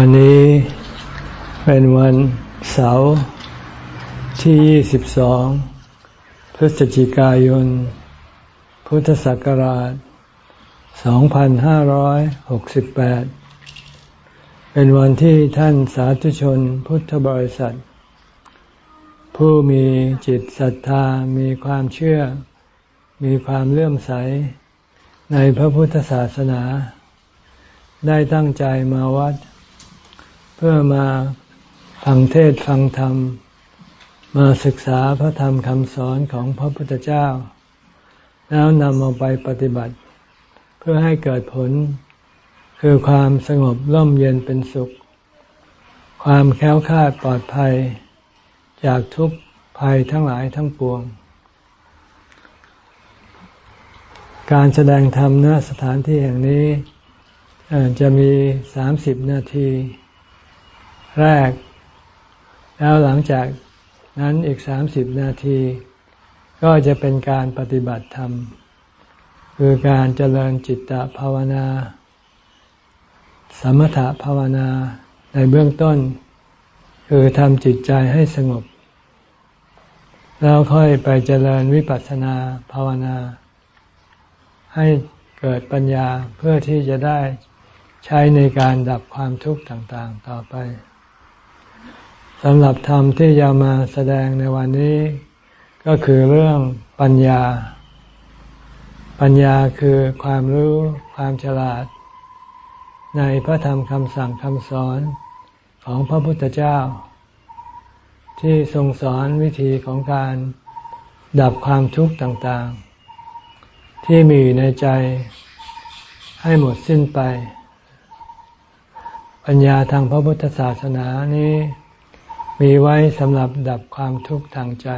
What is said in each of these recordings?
วันนี้เป็นวันเสาร์ที่ 22 พฤศจิกายน พุทธศักราช 2568 เป็นวันที่ท่านสาธุชนพุทธบริษัท ผู้มีจิตศรัทธามีความเชื่อ มีความเลื่อมใส ในพระพุทธศาสนา ได้ตั้งใจมาวัดเเพื่อมาฟังเทศฟังธรรม มาศึกษาพระธรรมคำสอนของพระพุทธเจ้า แล้วนำเอาไปปฏิบัติ เพื่อให้เกิดผล คือความสงบร่มเย็นเป็นสุข ความแค้วคาดปลอดภัย จากทุกภัยทั้งหลายทั้งปวง การแสดงธรรมณสถานที่แห่งนี้จะมีสามสิบนาที แรก แล้วหลังจากนั้นอีกสามสิบนาที ก็จะเป็นการปฏิบัติธรรม คือการเจริญจิตตภาวนา สมถภาวนาในเบื้องต้น คือทำจิตใจให้สงบ แล้วค่อยไปเจริญวิปัสสนาภาวนา ให้เกิดปัญญาเพื่อที่จะได้ใช้ในการดับความทุกข์ต่าง ๆ ต่อไป สำหรับธรรมที่จะมาแสดงในวันนี้ ก็คือเรื่องปัญญา ปัญญาคือความรู้ความฉลาด ในพระธรรมคำสั่งคำสอนของพระพุทธเจ้า ที่ทรงสอนวิธีของการดับความทุกข์ต่างๆ ที่มีอยู่ในใจให้หมดสิ้นไป ปัญญาทางพระพุทธศาสนานี้ มีไว้สำหรับดับความทุกข์ทางใจ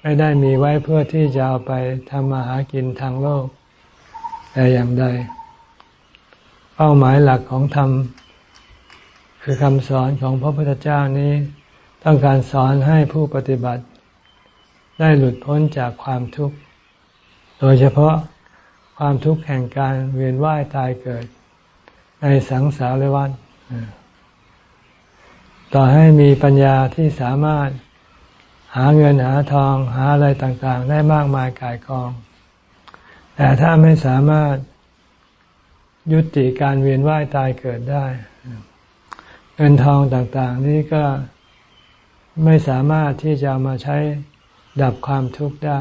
ไม่ได้มีไว้เพื่อที่จะเอาไปทำมาหากินทางโลก แต่อย่างใด เป้าหมายหลักของธรรม คือคำสอนของพระพุทธเจ้านี้ ต้องการสอนให้ผู้ปฏิบัติ ได้หลุดพ้นจากความทุกข์ โดยเฉพาะความทุกข์แห่งการเวียนว่ายตายเกิด ในสังสารวัฏ ต่อให้มีปัญญาที่สามารถหาเงินหาทองหาอะไรต่างๆ ได้มากมายกายกอง แต่ถ้าไม่สามารถยุติการเวียนว่ายตายเกิดได้ เงินทองต่างๆ นี้ก็ไม่สามารถที่จะมาใช้ดับความทุกข์ได้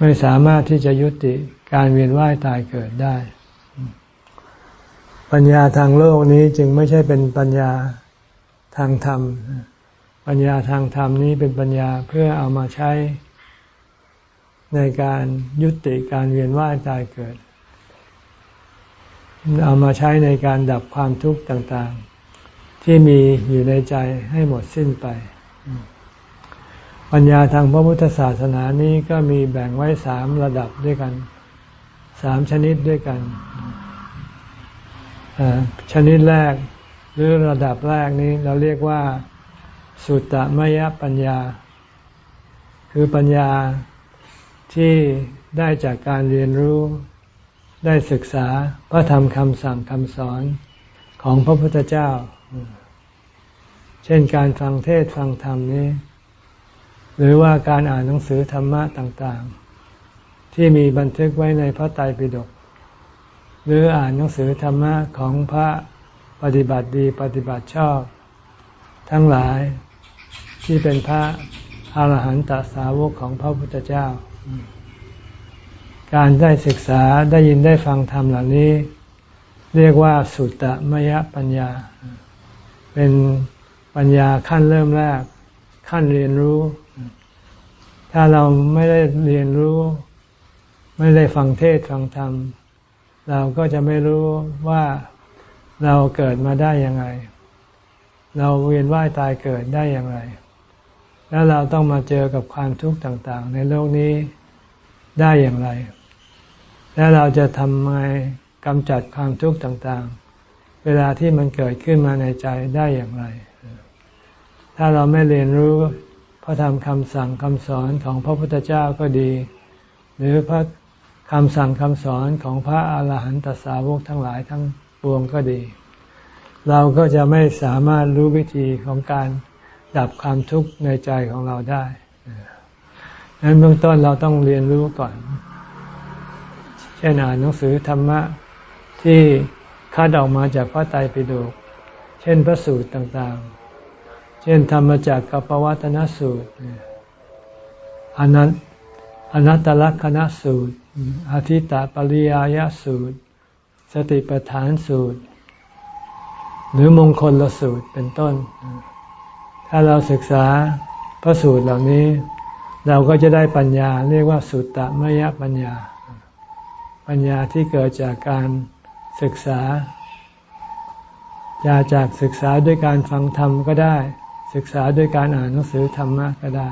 ไม่สามารถที่จะยุติการเวียนว่ายตายเกิดได้ ปัญญาทางโลกนี้จึงไม่ใช่เป็นปัญญาทางธรรม ปัญญาทางธรรมนี้เป็นปัญญาเพื่อเอามาใช้ในการยุติการเวียนว่ายตายเกิด เอามาใช้ในการดับความทุกข์ต่างๆ ที่มีอยู่ในใจให้หมดสิ้นไป ปัญญาทางพระพุทธศาสนานี้ก็มีแบ่งไว้สามระดับด้วยกัน สามชนิดด้วยกัน ชนิดแรกหรือระดับแรกนี้เราเรียกว่าสุตตมยปัญญา คือปัญญาที่ได้จากการเรียนรู้ได้ศึกษาพระธรรมคำสั่งคำสอนของพระพุทธเจ้า เช่นการฟังเทศฟังธรรมนี้ หรือว่าการอ่านหนังสือธรรมะต่าง ๆ ที่มีบันทึกไว้ในพระไตรปิฎก หรืออ่านหนังสือธรรมะของพระปฏิบัติดีปฏิบัติชอบ ทั้งหลายที่เป็นพระอรหันตสาวกของพระพุทธเจ้า การได้ศึกษาได้ยินได้ฟังธรรมเหล่านี้ เรียกว่าสุตตมยปัญญา เป็นปัญญาขั้นเริ่มแรก ขั้นเรียนรู้ ถ้าเราไม่ได้เรียนรู้ ไม่ได้ฟังเทศฟังธรรม เราก็จะไม่รู้ว่าเราเกิดมาได้ยังไง เราเวียนว่ายตายเกิดได้อย่างไร แล้วเราต้องมาเจอกับความทุกข์ต่าง ๆ ในโลกนี้ได้อย่างไร แล้วเราจะทำไงกำจัดความทุกข์ต่างๆ เวลาที่มันเกิดขึ้นมาในใจได้อย่างไร ถ้าเราไม่เรียนรู้พระธรรมคำสั่งคำสอนของพระพุทธเจ้าก็ดี หรือพระ คำสั่งคำสอนของพระอาหารหันตสาวกทั้งหลายทั้งปวงก็ดี เราก็จะไม่สามารถรู้วิธีของการดับความทุกข์ในใจของเราได้ดังนั้นเบื้องต้นเราต้องเรียนรู้ก่อน เช่นอ่านหนังสือธรรมะที่คัดออกมาจากพระไตรปิฎก เช่นพระสูตรต่างๆ เช่นธรรมจากกัปวัตนสูตรอนัน อนัตตลักษณสูตรอาทิตตปริยายสูตร สติปัฏฐานสูตร หรือมงคลลสูตรเป็นต้น ถ้าเราศึกษาพระสูตรเหล่านี้ เราก็จะได้ปัญญาเรียกว่าสุตตมยปัญญา ปัญญาที่เกิดจากการศึกษาจะจากศึกษาด้วยการฟังธรรมก็ได้ ศึกษาด้วยการอ่านหนังสือธรรมะก็ได้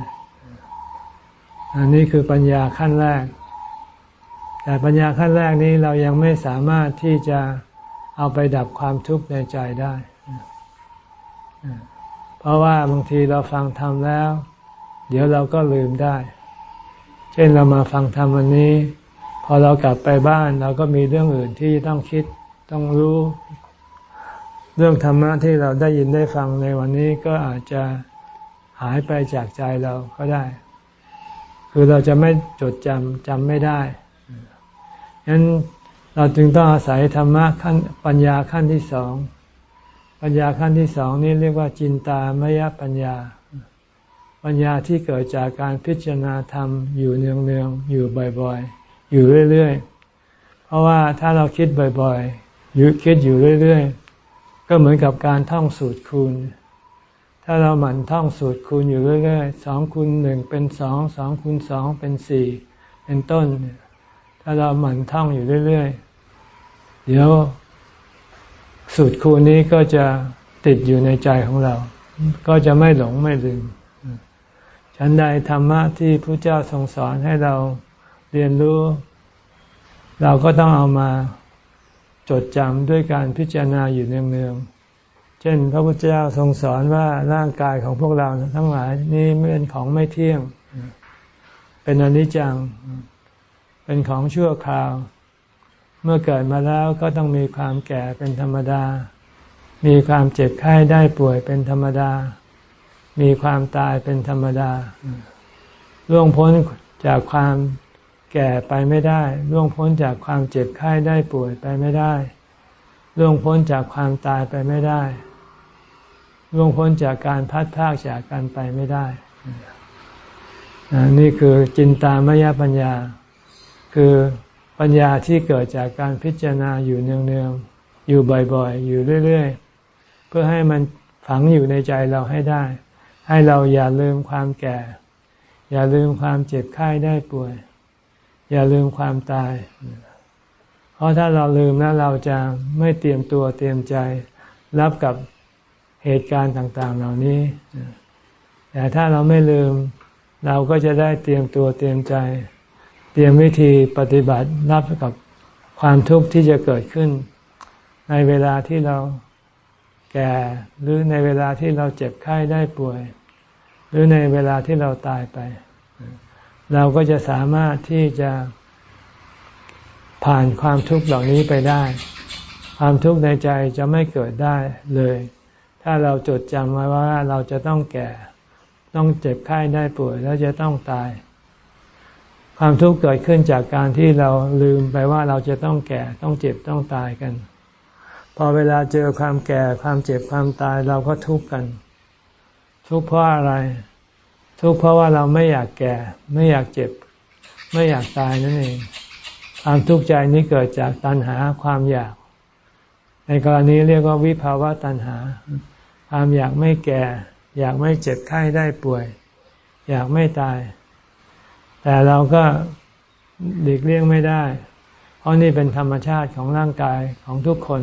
อันนี้คือปัญญาขั้นแรก แต่ปัญญาขั้นแรกนี้เรายังไม่สามารถที่จะเอาไปดับความทุกข์ในใจได้ เพราะว่าบางทีเราฟังธรรมแล้ว เดี๋ยวเราก็ลืมได้ เช่นเรามาฟังธรรมวันนี้ พอเรากลับไปบ้านเราก็มีเรื่องอื่นที่ต้องคิดต้องรู้ เรื่องธรรมะที่เราได้ยินได้ฟังในวันนี้ก็อาจจะหายไปจากใจเราก็ได้ คือเราจะไม่จดจำจำไม่ได้ฉะนั้นเราจึงต้องอาศัยธรรมะขั้นปัญญาขั้นที่สอง ปัญญาขั้นที่สองนี้เรียกว่าจินตามยปัญญา ปัญญาที่เกิดจากการพิจารณาธรรมอยู่เนืองๆอยู่บ่อยๆ อยู่เรื่อยๆ เพราะว่าถ้าเราคิดบ่อยๆอยู่คิดอยู่เรื่อยๆ ก็เหมือนกับการท่องสูตรคูณ ถ้าเราหมั่นท่องสูตรคูณอยู่เรื่อยๆสองคูณหนึ่งเป็นสองสองคูณสองเป็นสี่เป็นต้น ถ้าเราหมั่นท่องอยู่เรื่อยๆ เดี๋ยวสูตรคูณนี้ก็จะติดอยู่ในใจของเรา ก็จะไม่หลงไม่ลืม ฉันใดธรรมะที่พระเจ้าทรงสอนให้เราเรียนรู้ เราก็ต้องเอามาจดจำด้วยการพิจารณาอยู่เนืองๆ ช่น พระพุทธเจ้าทรงสอนว่าร่างกายของพวกเราทั้งหลายนี่เป็นของไม่เที่ยง เป็นอนิจจัง เป็นของชั่วคราว เมื่อเกิดมาแล้วก็ต้องมีความแก่เป็นธรรมดา มีความเจ็บไข้ได้ป่วยเป็นธรรมดา มีความตายเป็นธรรมดา ล่วงพ้นจากความแก่ไปไม่ได้ ล่วงพ้นจากความเจ็บไข้ได้ป่วยไปไม่ได้ ล่วงพ้นจากความตายไปไม่ได้ ล่วงพ้นจากการพัดพากจากกันไปไม่ได้นี่คือจินตามยปัญญา คือปัญญาที่เกิดจากการพิจารณาอยู่เนืองๆ อยู่บ่อยๆ อยู่เรื่อยๆ เพื่อให้มันฝังอยู่ในใจเราให้ได้ ให้เราอย่าลืมความแก่ อย่าลืมความเจ็บไข้ได้ป่วย อย่าลืมความตาย เพราะถ้าเราลืมแล้วเราจะไม่เตรียมตัวเตรียมใจ รับกับ เหตุการณ์ต่างๆ เหล่านี้ แต่ถ้าเราไม่ลืม เราก็จะได้เตรียมตัวเตรียมใจ เตรียมวิธีปฏิบัติรับกับความทุกข์ที่จะเกิดขึ้น ในเวลาที่เราแก่หรือในเวลาที่เราเจ็บไข้ได้ป่วย หรือในเวลาที่เราตายไป เราก็จะสามารถที่จะผ่านความทุกข์เหล่านี้ไปได้ ความทุกข์ในใจจะไม่เกิดได้เลย ถ้าเราจดจำไว้ว่าเราจะต้องแก่ ต้องเจ็บไข้ได้ป่วย แล้วจะต้องตาย ความทุกข์เกิดขึ้นจากการที่เราลืมไปว่าเราจะต้องแก่ ต้องเจ็บต้องตายกัน พอเวลาเจอความแก่ความเจ็บความตายเราก็ทุกข์กัน ทุกข์เพราะอะไร ทุกข์เพราะว่าเราไม่อยากแก่ ไม่อยากเจ็บ ไม่อยากตายนั่นเองความทุกข์ใจนี้เกิดจากตัณหาความอยาก ในกรณีเรียกว่าวิภาวะตัณหา ความอยากไม่แก่ อยากไม่เจ็บไข้ได้ป่วย อยากไม่ตาย แต่เราก็หลีกเลี่ยงไม่ได้ เพราะนี่เป็นธรรมชาติของร่างกายของทุกคน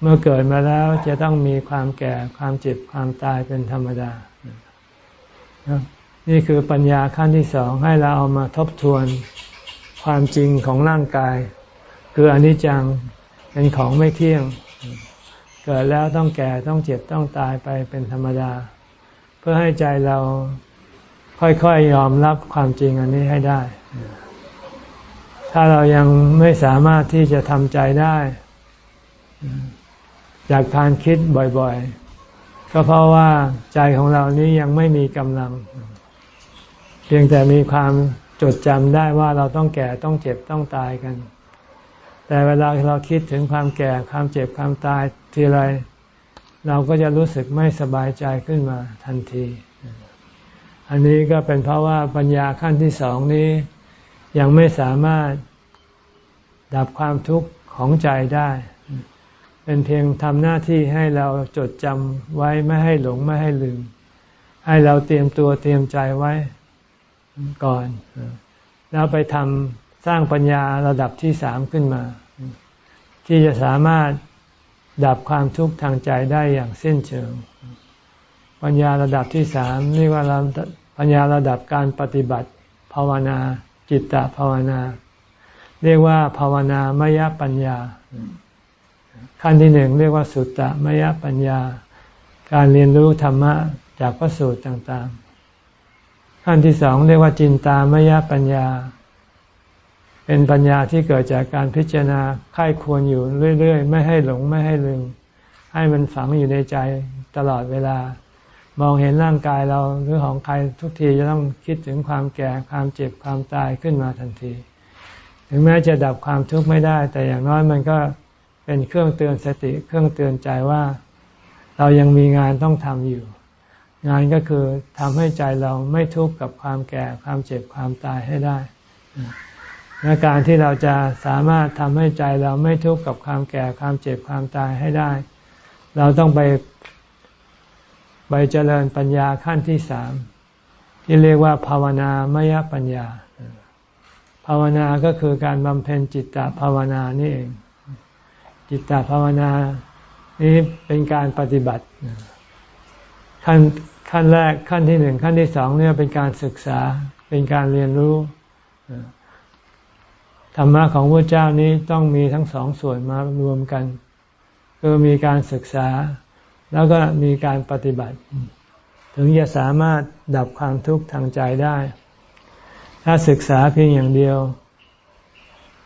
เมื่อเกิดมาแล้วจะต้องมีความแก่ความเจ็บความตายเป็นธรรมดา นี่คือปัญญาขั้นที่สองให้เราเอามาทบทวนความจริงของร่างกาย คืออนิจจังเป็นของไม่เที่ยง เกิดแล้วต้องแก่ต้องเจ็บต้องตายไปเป็นธรรมดา เพื่อให้ใจเราค่อยๆยยอมรับความจริงอันนี้ให้ได้ ถ้าเรายังไม่สามารถที่จะทำใจได้อยากทานคิดบ่อยๆ ก็เพราะว่าใจของเรานี้ยังไม่มีกำลัง เพียงแต่มีความจดจำได้ว่าเราต้องแก่ต้องเจ็บต้องตายกัน แต่เวลาเราคิดถึงความแก่ความเจ็บความตายทีไร เราก็จะรู้สึกไม่สบายใจขึ้นมาทันที อันนี้ก็เป็นเพราะว่าปัญญาขั้นที่สองนี้ ยังไม่สามารถดับความทุกข์ของใจได้ เป็นเพียงทำหน้าที่ให้เราจดจำไว้ไม่ให้หลงไม่ให้ลืม ให้เราเตรียมตัวเตรียมใจไว้ก่อน แล้วไปทำ สร้างปัญญาระดับที่สามขึ้นมา ที่จะสามารถดับความทุกข์ทางใจได้อย่างสิ้นเชิง ปัญญาระดับที่สามเรียกว่าปัญญาระดับการปฏิบัติภาวนาจิตตภาวนา เรียกว่าภาวนามยปัญญา ขั้นที่หนึ่งเรียกว่าสุตตมยปัญญา การเรียนรู้ธรรมะจากพระสูตรต่างๆ ขั้นที่สองเรียกว่าจินตามยปัญญา เป็นปัญญาที่เกิดจากการพิจารณาค่ายควรอยู่เรื่อยๆ ไม่ให้หลงไม่ให้ลืม ให้มันฝังอยู่ในใจตลอดเวลา มองเห็นร่างกายเราหรือของใครทุกทีจะต้องคิดถึงความแก่ความเจ็บความตายขึ้นมาทันที ถึงแม้จะดับความทุกข์ไม่ได้ แต่อย่างน้อยมันก็เป็นเครื่องเตือนสติเครื่องเตือนใจว่า เรายังมีงานต้องทำอยู่ งานก็คือทำให้ใจเราไม่ทุกข์กับความแก่ความเจ็บความตายให้ได้ และการที่เราจะสามารถทำให้ใจเราไม่ทุกข์กับความแก่ความเจ็บความตายให้ได้ เราต้องไปไปเจริญปัญญาขั้นที่สามที่เรียกว่าภาวนามยปัญญา ภาวนาก็คือการบำเพ็ญจิตตภาวนานี่เอง จิตตภาวนานี้เป็นการปฏิบัติ ขั้นขั้นแรกขั้นที่หนึ่งขั้นที่สองเนี่ยเป็นการศึกษาเป็นการเรียนรู้ ธรรมะของพระเจ้านี้ต้องมีทั้งสองส่วนมารวมกัน คือมีการศึกษา แล้วก็มีการปฏิบัติ ถึงจะสามารถดับความทุกข์ทางใจได้ ถ้าศึกษาเพียงอย่างเดียว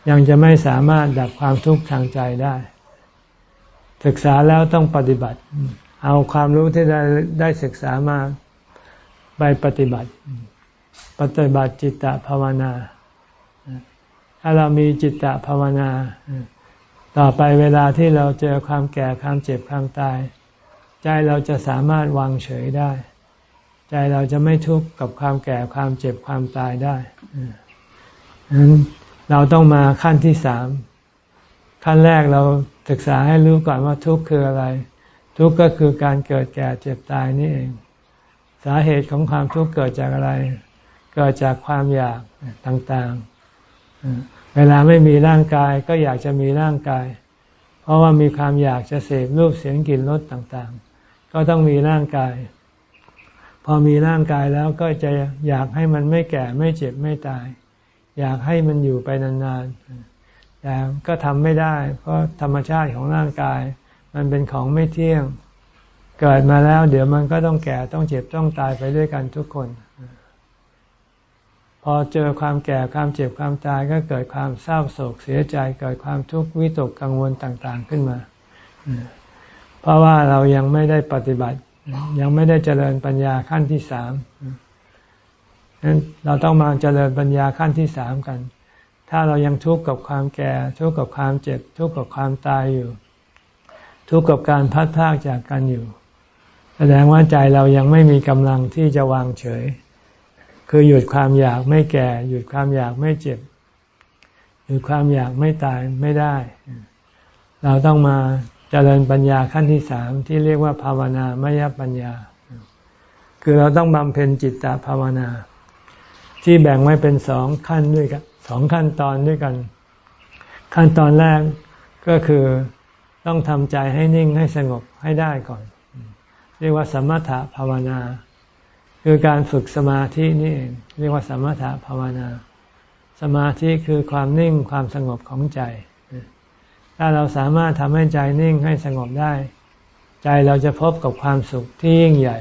ยังจะไม่สามารถดับความทุกข์ทางใจได้ ศึกษาแล้วต้องปฏิบัติ เอาความรู้ที่ได้ได้ศึกษามาไปปฏิบัติ ปฏิบัติจิตตภาวนา ถ้าเรามีจิตตภาวนา ต่อไปเวลาที่เราเจอความแก่ความเจ็บความตาย ใจเราจะสามารถวางเฉยได้ ใจเราจะไม่ทุกข์กับความแก่ความเจ็บความตายได้ฉะนั้นเราต้องมาขั้นที่สามขั้นแรกเราศึกษาให้รู้ก่อนว่าทุกข์คืออะไร ทุกข์ก็คือการเกิดแก่เจ็บตายนี่เอง สาเหตุของความทุกข์เกิดจากอะไร เกิดจากความอยากต่างๆ เวลาไม่มีร่างกายก็อยากจะมีร่างกาย เพราะว่ามีความอยากจะเสพรูปเสียงกลิ่นรสต่างๆ ก็ต้องมีร่างกาย พอมีร่างกายแล้วก็จะอยากให้มันไม่แก่ไม่เจ็บไม่ตาย อยากให้มันอยู่ไปนานๆ แต่ก็ทำไม่ได้ เพราะธรรมชาติของร่างกาย มันเป็นของไม่เที่ยง เกิดมาแล้ว เดี๋ยวมันก็ต้องแก่ต้องเจ็บต้องตายไปด้วยกันทุกคน พอเจอความแก่ความเจ็บความตายก็เกิดความเศร้าโศกเสียใจ เกิดความทุกข์วิตกกังวลต่างๆขึ้นมา เพราะว่าเรายังไม่ได้ปฏิบัติ ยังไม่ได้เจริญปัญญาขั้นที่สามนั้นเราต้องมาเจริญปัญญาขั้นที่สามกัน ถ้าเรายังทุกข์กับความแก่ ทุกข์กับความเจ็บ ทุกข์กับความตายอยู่ ทุกข์กับการพัดพากจากกันอยู่ แสดงว่าใจเรายังไม่มีกำลังที่จะวางเฉย คือหยุดความอยากไม่แก่ หยุดความอยากไม่เจ็บ หยุดความอยากไม่ตายไม่ได้ เราต้องมาเจริญปัญญาขั้นที่สามที่เรียกว่าภาวนามยปัญญา คือเราต้องบำเพ็ญจิตตภาวนา ที่แบ่งไว้เป็นสองขั้นด้วยกันสองขั้นตอนด้วยกัน ขั้นตอนแรกก็คือต้องทำใจให้นิ่งให้สงบให้ได้ก่อน เรียกว่าสมถะภาวนา คือการฝึกสมาธินี่เองเรียกว่าสมถะภาวนา สมาธิคือความนิ่งความสงบของใจ ถ้าเราสามารถทำให้ใจนิ่งให้สงบได้ ใจเราจะพบกับความสุขที่ยิ่งใหญ่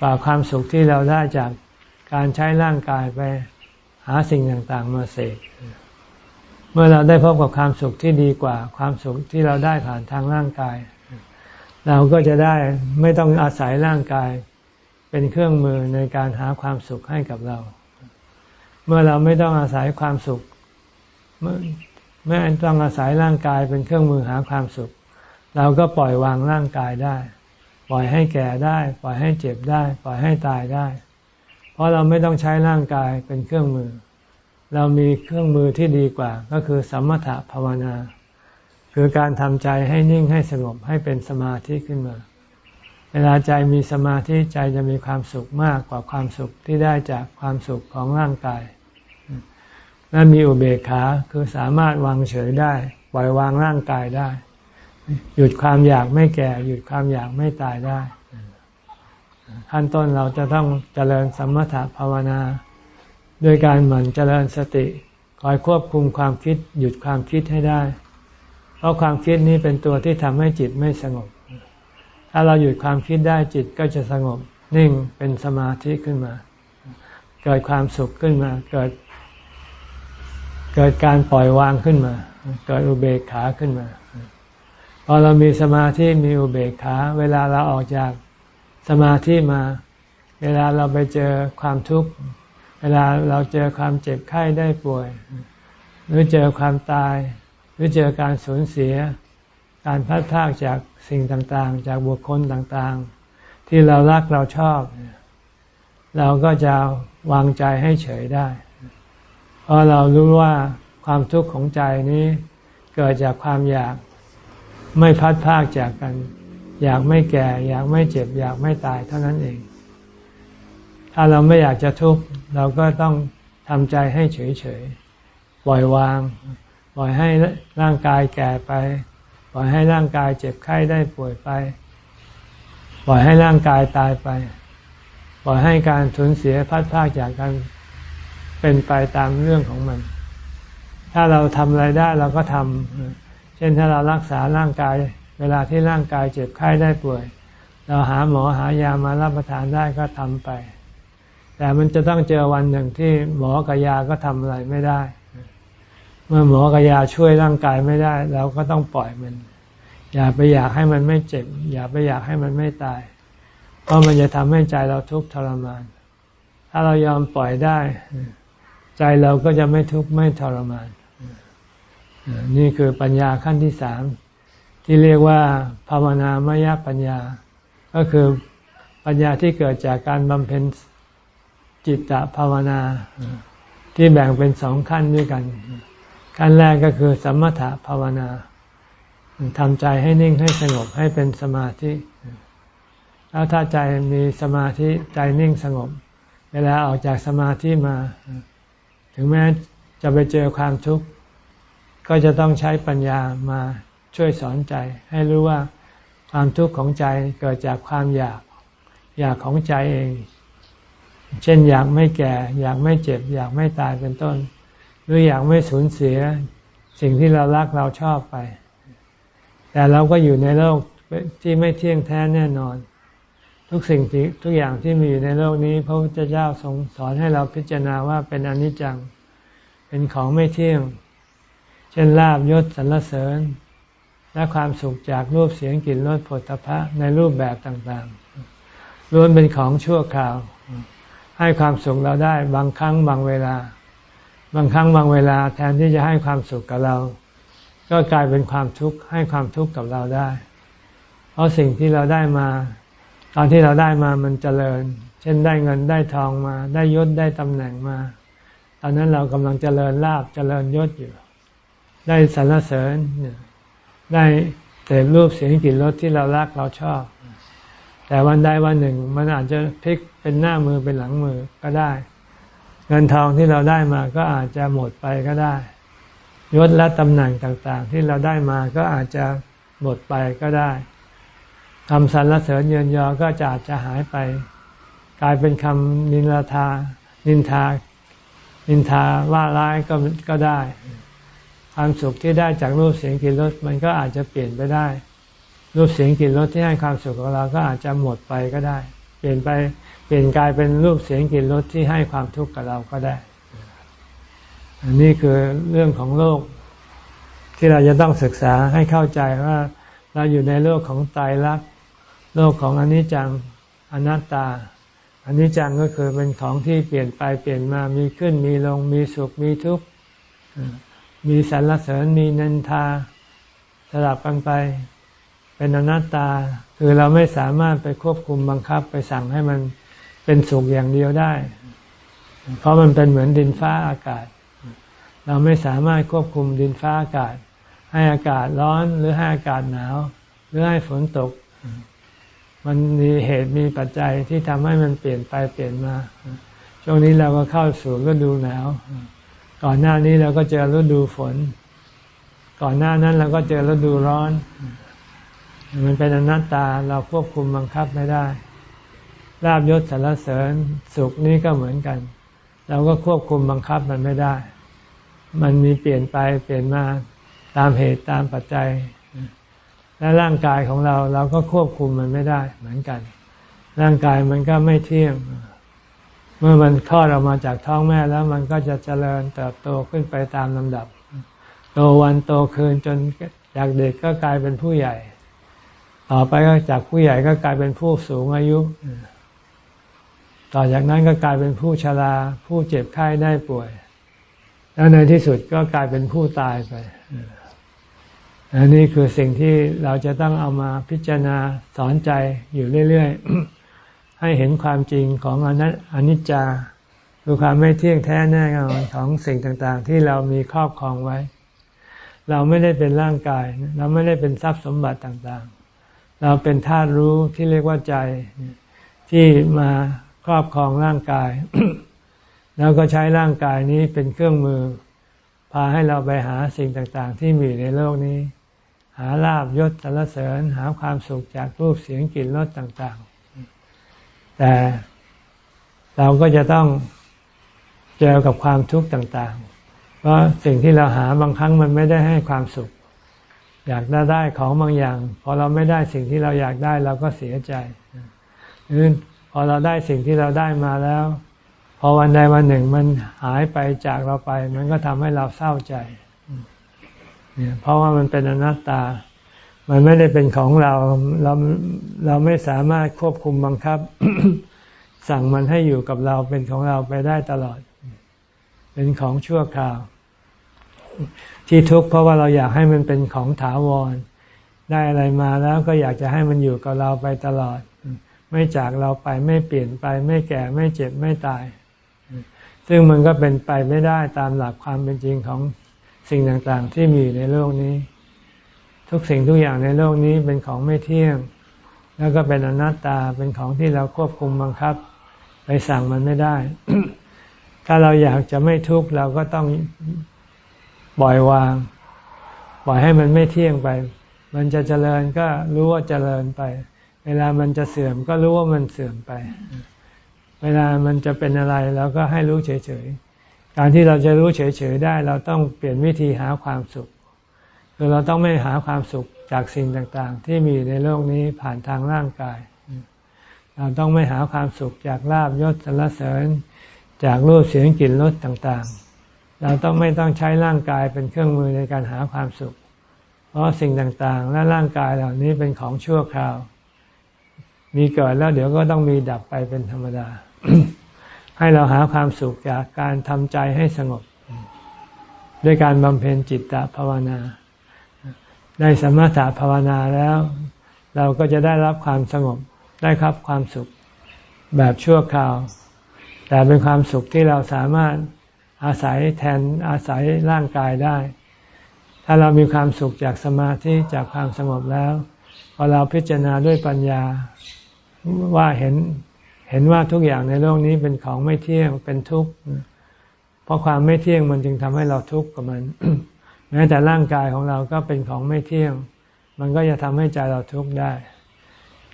กว่าความสุขที่เราได้จากการใช้ร่างกายไปหาสิ่งต่างๆมาเสกเมื่อเราได้พบกับความสุขที่ดีกว่า ความสุขที่เราได้ผ่านทางร่างกาย เราก็จะได้ไม่ต้องอาศัยร่างกาย เป็นเครื่องมือในการหาความสุขให้กับเรา เมื่อเราไม่ต้องอาศัยความสุขไม่ต้องอาศัยร่างกายเป็นเครื่องมือหาความสุข เราก็ปล่อยวางร่างกายได้ ปล่อยให้แก่ได้ ปล่อยให้เจ็บได้ ปล่อยให้ตายได้ เพราะเราไม่ต้องใช้ร่างกายเป็นเครื่องมือ เรามีเครื่องมือที่ดีกว่า ก็คือสมถะภาวนา คือการทำใจให้นิ่งให้สงบให้เป็นสมาธิขึ้นมา เวลาใจมีสมาธิใจจะมีความสุขมากกว่าความสุขที่ได้จากความสุขของร่างกาย และมีอุเบกขาคือสามารถวางเฉยได้ปล่อยวางร่างกายได้ หยุดความอยากไม่แก่ หยุดความอยากไม่ตายได้ ขั้นต้นเราจะต้องเจริญสมถะภาวนา ด้วยการหมั่นเจริญสติ คอยควบคุมความคิด หยุดความคิดให้ได้ เพราะความคิดนี้เป็นตัวที่ทำให้จิตไม่สงบ ถ้าเราหยุดความคิดได้จิตก็จะสงบนิ่งเป็นสมาธิขึ้นมา เกิดความสุขขึ้นมา เกิด เกิดการปล่อยวางขึ้นมา เกิดอุเบกขาขึ้นมา พอเรามีสมาธิมีอุเบกขา เวลาเราออกจากสมาธิมา เวลาเราไปเจอความทุกข์ เวลาเราเจอความเจ็บไข้ได้ป่วย หรือเจอความตาย หรือเจอการสูญเสีย การพัดพากจากสิ่งต่างๆ จากบุคคลต่างๆ ที่เรารักเราชอบ เราก็จะวางใจให้เฉยได้ เพราะเรารู้ว่าความทุกข์ของใจนี้เกิดจากความอยากไม่พัดพากจากกัน อยากไม่แก่ อยากไม่เจ็บ อยากไม่ตายเท่านั้นเอง ถ้าเราไม่อยากจะทุกข์เราก็ต้องทำใจให้เฉยเฉยปล่อยวาง ปล่อยให้ร่างกายแก่ไป ปล่อยให้ร่างกายเจ็บไข้ได้ป่วยไป ปล่อยให้ร่างกายตายไป ปล่อยให้การสูญเสียพัดพากจากกันเป็นไปตามเรื่องของมัน ถ้าเราทำอะไรได้เราก็ทำเช่นถ้าเรารักษาร่างกาย เวลาที่ร่างกายเจ็บไข้ได้ป่วย เราหาหมอหายามารับประทานได้ก็ทำไป แต่มันจะต้องเจอวันหนึ่งที่หมอกับยาก็ทำอะไรไม่ได้ เมื่อหมอกับยาช่วยร่างกายไม่ได้เราก็ต้องปล่อยมัน อย่าไปอยากให้มันไม่เจ็บ อย่าไปอยากให้มันไม่ตาย เพราะมันจะทำให้ใจเราทุกข์ทรมาน ถ้าเรายอมปล่อยได้ ใจเราก็จะไม่ทุกข์ไม่ทรมาน นี่คือปัญญาขั้นที่สามที่เรียกว่าภาวนามยปัญญา ก็คือปัญญาที่เกิดจากการบำเพ็ญจิตตภาวนา ที่แบ่งเป็นสองขั้นด้วยกัน ขั้นแรกก็คือสมถะภาวนาทำใจให้นิ่งให้สงบให้เป็นสมาธิ แล้วถ้าใจมีสมาธิใจนิ่งสงบ เวลาออกจากสมาธิมา ถึงแม้จะไปเจอความทุกข์ ก็จะต้องใช้ปัญญามาช่วยสอนใจ ให้รู้ว่าความทุกข์ของใจเกิดจากความอยาก อยากของใจเอง เช่นอยากไม่แก่ อยากไม่เจ็บ อยากไม่ตายเป็นต้น หรืออยากไม่สูญเสียสิ่งที่เรารักเราชอบไป แต่เราก็อยู่ในโลกที่ไม่เที่ยงแท้แน่นอน ทุกสิ่งทุกอย่างที่มีอยู่ในโลกนี้ พระพุทธเจ้าทรงสอนให้เราพิจารณาว่าเป็นอนิจจัง เป็นของไม่เที่ยง เช่นลาบยศสรรเสริญ และความสุขจากรูปเสียงกลิ่นรสผลตภะในรูปแบบต่างๆล้วนเป็นของชั่วคราว ให้ความสุขเราได้บางครั้งบางเวลา บางครั้งบางเวลาแทนที่จะให้ความสุขกับเรา ก็กลายเป็นความทุกข์ให้ความทุกข์กับเราได้ เพราะสิ่งที่เราได้มา ตอนที่เราได้มามันเจริญ เช่นได้เงินได้ทองมา ได้ยศได้ตำแหน่งมา ตอนนั้นเรากำลังเจริญลาบเจริญยศอยู่ ได้สรรเสริญได้เสพรูปเสียงกลิ่นรสที่เรารักเราชอบ แต่วันใดวันหนึ่ง มันอาจจะพลิกเป็นหน้ามือเป็นหลังมือก็ได้ เงินทองที่เราได้มาก็อาจจะหมดไปก็ได้ยศและตำแหน่งต่างๆ ที่เราได้มาก็อาจจะหมดไปก็ได้คำสรรเสริญเยินยอก็จะอาจจะหายไป กลายเป็นคำนินทา นินทา นินทาว่าร้ายก็ก็ได้ ความสุขที่ได้จากรูปเสียงกลิ่นรสมันก็อาจจะเปลี่ยนไปได้ รูปเสียงกลิ่นรสที่ให้ความสุขกับเราก็อาจจะหมดไปก็ได้ เปลี่ยนไปเปลี่ยนกลายเป็นรูปเสียงกลิ่นรสที่ให้ความทุกข์กับเราก็ได้ อันนี้คือเรื่องของโลกที่เราจะต้องศึกษาให้เข้าใจว่าเราอยู่ในโลกของตายรักโลกของอนิจจังอนัตตาอนิจจังก็คือเป็นของที่เปลี่ยนไปเปลี่ยนมามีขึ้นมีลงมีสุขมีทุกข์มีสรรเสริญมีนันทาสลับกันไป เป็นอนัตตา คือเราไม่สามารถไปควบคุมบังคับไปสั่งให้มันเป็นสุขอย่างเดียวได้ เพราะมันเป็นเหมือนดินฟ้าอากาศ เราไม่สามารถควบคุมดินฟ้าอากาศ ให้อากาศร้อนหรือให้อากาศหนาว หรือให้ฝนตก มันมีเหตุมีปัจจัยที่ทำให้มันเปลี่ยนไปเปลี่ยนมา ช่วงนี้เราก็เข้าสู่ฤดูหนาว ก่อนหน้านี้เราก็เจอฤดูฝน ก่อนหน้านั้นเราก็เจอฤดูร้อน มันเป็นอนัตตาเราควบคุมบังคับไม่ได้ลาบยศสารเสริญสุขนี้ก็เหมือนกัน เราก็ควบคุมบังคับมันไม่ได้ มันมีเปลี่ยนไปเปลี่ยนมาตามเหตุตามปัจจัย และร่างกายของเราเราก็ควบคุมมันไม่ได้ เหมือนกัน ร่างกายมันก็ไม่เที่ยง เมื่อมันคลอดออกมาจากท้องแม่แล้วมันก็จะเจริญเติบโตขึ้นไปตามลำดับ โตวันโตคืนจนจากเด็กก็กลายเป็นผู้ใหญ่ ต่อไปก็จากผู้ใหญ่ก็กลายเป็นผู้สูงอายุ ต่อจากนั้นก็กลายเป็นผู้ชราผู้เจ็บไข้ได้ป่วย แล้วในที่สุดก็กลายเป็นผู้ตายไปอันนี้คือสิ่งที่เราจะต้องเอามาพิจารณาสอนใจอยู่เรื่อยๆ ให้เห็นความจริงของอนัตอนิจจาคือความไม่เที่ยงแท้แน่นอนของสิ่งต่างๆ ที่เรามีครอบครองไว้ เราไม่ได้เป็นร่างกาย เราไม่ได้เป็นทรัพย์สมบัติต่างๆ เราเป็นธาตุรู้ที่เรียกว่าใจ ที่มาครอบครองร่างกาย แล้วก็ใช้ร่างกายนี้เป็นเครื่องมือ พาให้เราไปหาสิ่งต่างๆ ที่มีในโลกนี้ หาลาบยศสรรเสริญ หาความสุขจากรูปเสียงกลิ่นรสต่างๆ แต่เราก็จะต้องเจอกับความทุกข์ต่างๆ เพราะสิ่งที่เราหาบางครั้งมันไม่ได้ให้ความสุข อยากได้ได้ของบางอย่าง พอเราไม่ได้สิ่งที่เราอยากได้เราก็เสียใจหรือพอเราได้สิ่งที่เราได้มาแล้ว พอวันใดวันหนึ่งมันหายไปจากเราไป มันก็ทำให้เราเศร้าใจเนี่ยเพราะว่ามันเป็นอนัตตา มันไม่ได้เป็นของเราเราเราไม่สามารถควบคุมบังคับ สั่งมันให้อยู่กับเราเป็นของเราไปได้ตลอด เป็นของชั่วคราว ที่ทุกข์เพราะว่าเราอยากให้มันเป็นของถาวร ได้อะไรมาแล้วก็อยากจะให้มันอยู่กับเราไปตลอด ไม่จากเราไปไม่เปลี่ยนไป ไม่แก่ไม่เจ็บไม่ตาย ซึ่งมันก็เป็นไปไม่ได้ตามหลักความเป็นจริงของสิ่งต่างๆ ที่มีในโลกนี้ ทุกสิ่งทุกอย่างในโลกนี้เป็นของไม่เที่ยง แล้วก็เป็นอนัตตาเป็นของที่เราควบคุมบังคับ ไปสั่งมันไม่ได้ ถ้าเราอยากจะไม่ทุกข์เราก็ต้อง ปล่อยวาง ปล่อยให้มันไม่เที่ยงไป มันจะเจริญก็รู้ว่าเจริญไป เวลามันจะเสื่อมก็รู้ว่ามันเสื่อมไป เวลามันจะเป็นอะไรเราก็ให้รู้เฉยๆ การที่เราจะรู้เฉยๆได้ เราต้องเปลี่ยนวิธีหาความสุข คือเราต้องไม่หาความสุขจากสิ่งต่างๆ ที่มีในโลกนี้ผ่านทางร่างกาย เราต้องไม่หาความสุขจากลาบยศสรรเสริญ จากรูปเสียงกลิ่นรสต่างๆ เราต้องไม่ต้องใช้ร่างกายเป็นเครื่องมือในการหาความสุข เพราะสิ่งต่างๆ และร่างกายเหล่านี้เป็นของชั่วคราว มีเกิดแล้วเดี๋ยวก็ต้องมีดับไปเป็นธรรมดา ให้เราหาความสุขจากการทำใจให้สงบ ด้วยการบำเพ็ญจิตตภาวนา ได้สมถะภาวนาแล้ว เราก็จะได้รับความสงบได้ครับความสุขแบบชั่วคราว แต่เป็นความสุขที่เราสามารถ อาศัยแทนอาศัยร่างกายได้ ถ้าเรามีความสุขจากสมาธิจากความสงบแล้วพอเราพิจารณาด้วยปัญญาว่าเห็นเห็นว่าทุกอย่างในโลกนี้เป็นของไม่เที่ยงเป็นทุกข์เพราะความไม่เที่ยงมันจึงทำให้เราทุกข์กับมันแม้แต่ร่างกายของเราก็เป็นของไม่เที่ยง มันก็จะทำให้ใจเราทุกข์ได้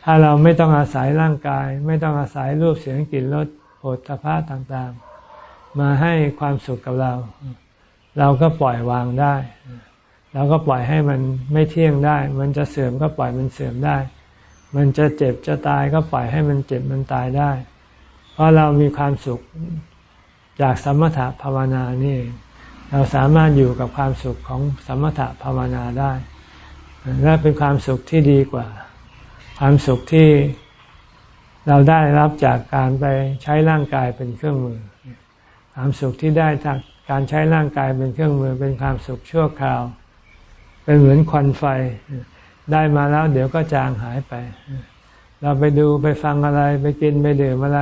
ถ้าเราไม่ต้องอาศัยร่างกาย ไม่ต้องอาศัยรูปเสียงกลิ่นรสโผฏฐัพพะต่าง มาให้ความสุขกับเรา เราก็ปล่อยวางได้ เราก็ปล่อยให้มันไม่เที่ยงได้ มันจะเสื่อมก็ปล่อยมันเสื่อมได้ มันจะเจ็บจะตายก็ปล่อยให้มันเจ็บมันตายได้ เพราะเรามีความสุขจากสมถะภาวนานี่เราสามารถอยู่กับความสุขของสมถะภาวนาได้และเป็นความสุขที่ดีกว่า ความสุขที่เราได้รับจากการไปใช้ร่างกายเป็นเครื่องมือ ความสุขที่ได้จากการใช้ร่างกายเป็นเครื่องมือเป็นความสุขชั่วคราว เป็นเหมือนควันไฟ ได้มาแล้วเดี๋ยวก็จางหายไป เราไปดูไปฟังอะไร ไปกินไปดื่มอะไร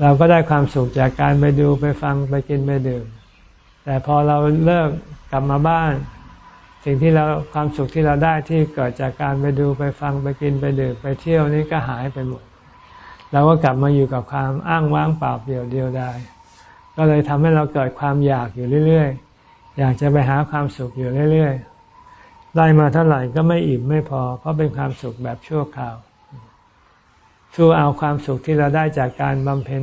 เราก็ได้ความสุขจากการไปดูไปฟังไปกินไปดื่ม แต่พอเราเลิกกลับมาบ้าน สิ่งที่เราความสุขที่เราได้ที่เกิดจากการไปดูไปฟังไปกินไปดื่มไปเที่ยวนี้ก็หายไปหมดเราก็กลับมาอยู่กับความอ้างว้างเปล่าเปลี่ยวเดียวดาย ก็เลยทำให้เราเกิดความอยากอยู่เรื่อยๆ อยากจะไปหาความสุขอยู่เรื่อยๆ ได้มาเท่าไหร่ก็ไม่อิ่มไม่พอ เพราะเป็นความสุขแบบชั่วคราว สู้เอาความสุขที่เราได้จากการบำเพ็ญ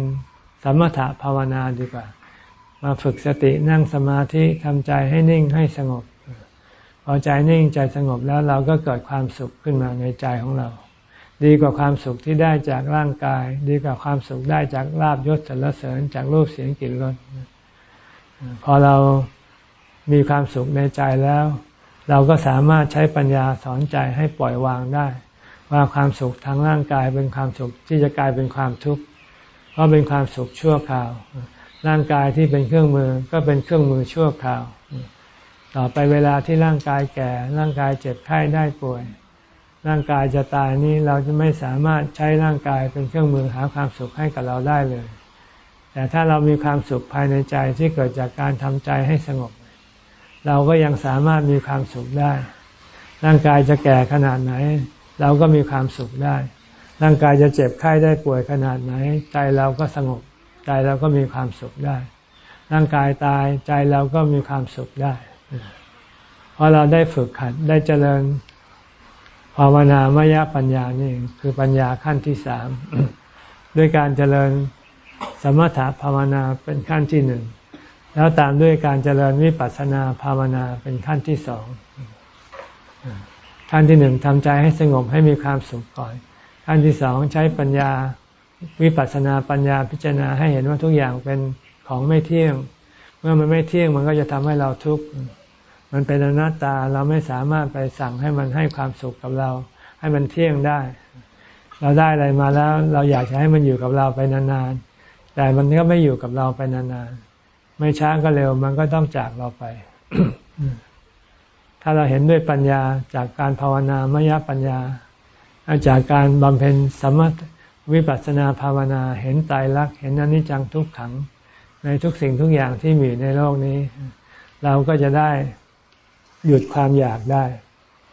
สมถะภาวนาดีกว่า มาฝึกสตินั่งสมาธิทำใจให้นิ่งให้สงบ พอใจนิ่งใจสงบแล้วเราก็เกิดความสุขขึ้นมาในใจของเรา ดีกว่าความสุขที่ได้จากร่างกาย ดีกว่าความสุขได้จากลาบยศสรรเสริญจากรูปเสียงกลิ่นรสพอเรามีความสุขในใจแล้ว เราก็สามารถใช้ปัญญาสอนใจให้ปล่อยวางได้ ว่าความสุขทางร่างกายเป็นความสุขที่จะกลายเป็นความทุกข์เพราะเป็นความสุขชั่วคราว ร่างกายที่เป็นเครื่องมือก็เป็นเครื่องมือชั่วคราว ต่อไปเวลาที่ร่างกายแก่ ร่างกายเจ็บไข้ได้ป่วย ร่างกายจะตายนี้เราจะไม่สามารถใช้ร่างกายเป็นเครื่องมือหาความสุขให้กับเราได้เลย แต่ถ้าเรามีความสุขภายในใจที่เกิดจากการทำใจให้สงบ เราก็ยังสามารถมีความสุขได้ ร่างกายจะแก่ขนาดไหน เราก็มีความสุขได้ ร่างกายจะเจ็บไข้ได้ป่วยขนาดไหน ใจเราก็สงบ ใจเราก็มีความสุขได้ ร่างกายตายใจเราก็มีความสุขได้ เพราะเราได้ฝึกขัดได้เจริญ ภาวนามยปัญญานี่คือปัญญาขั้นที่สามด้วยการเจริญสมถะภาวนาเป็นขั้นที่หนึ่งแล้วตามด้วยการเจริญวิปัสสนาภาวนาเป็นขั้นที่สองขั้นที่หนึ่งทำใจให้สงบให้มีความสุขก่อน ขั้นที่สองใช้ปัญญาวิปัสสนาปัญญาพิจารณาให้เห็นว่าทุกอย่างเป็นของไม่เที่ยง เมื่อมันไม่เที่ยงมันก็จะทำให้เราทุกข์ มันเป็นอนัตตาเราไม่สามารถไปสั่งให้มันให้ความสุขกับเรา ให้มันเที่ยงได้ เราได้อะไรมาแล้ว เราอยากจะให้มันอยู่กับเราไปนานๆแต่มันก็ไม่อยู่กับเราไปนานๆไม่ช้าก็เร็วมันก็ต้องจากเราไป ถ้าเราเห็นด้วยปัญญาจากการภาวนามยปัญญาจากการบำเพ็ญสมถวิปัสสนาภาวนาเห็นตายรักเห็นอนิจจังทุกขัง ในทุกสิ่งทุกอย่างที่มีในโลกนี้ เราก็จะได้ หยุดความอยากได้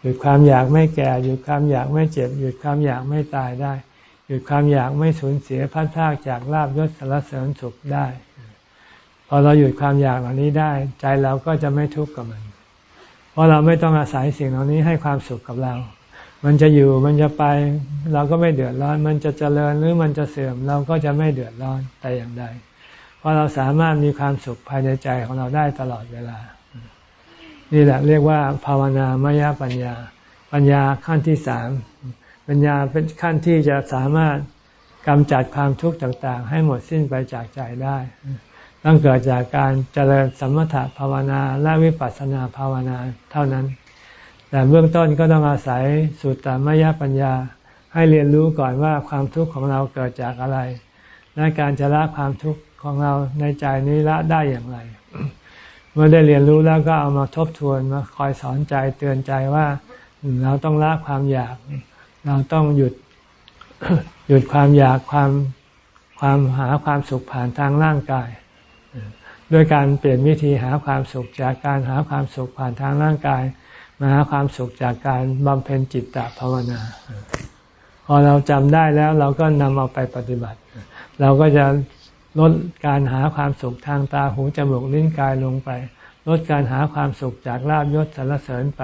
หยุดความอยากไม่แก่ หยุดความอยากไม่เจ็บ หยุดความอยากไม่ตายได้ หยุดความอยากไม่สูญเสียพัดพากจากลาบยศสารเสริญสุขได้ พอเราหยุดความอยากเหล่านี้ได้ ใจเราก็จะไม่ทุกข์กับมัน เพราะเราไม่ต้องอาศัยสิ่งเหล่านี้ให้ความสุขกับเรา มันจะอยู่มันจะไปเราก็ไม่เดือดร้อน มันจะเจริญหรือมันจะเสื่อมเราก็จะไม่เดือดร้อนแต่อย่างใด เพราะเราสามารถมีความสุขภายในใจของเราได้ตลอดเวลา นี่แหละเรียกว่าภาวนามยปัญญา ปัญญาขั้นที่สามปัญญาเป็นขั้นที่จะสามารถกำจัดความทุกข์ต่าง ๆ ให้หมดสิ้นไปจากใจได้ต้องเกิดจากการเจริญสมถะภาวนาและวิปัสสนาภาวนาเท่านั้น แต่เบื้องต้นก็ต้องอาศัยสุตตมยปัญญา ให้เรียนรู้ก่อนว่าความทุกข์ของเราเกิดจากอะไร และการจะละความทุกข์ของเราในใจนี้ละได้อย่างไร เมื่อได้เรียนรู้แล้วก็เอามาทบทวนมาคอยสอนใจเตือนใจว่าเราต้องละความอยาก เราต้องหยุดหยุดความอยากความความหาความสุขผ่านทางร่างกายด้วยการเปลี่ยนวิธีหาความสุขจากการหาความสุขผ่านทางร่างกาย มาหาความสุขจากการบำเพ็ญจิตตภาวนาพอเราจำได้แล้วเราก็นำเอาไปปฏิบัติ เราก็จะ ลดการหาความสุขทางตาหูจมูกลิ้นกายลงไป ลดการหาความสุขจากลาบยศสรรเสริญไป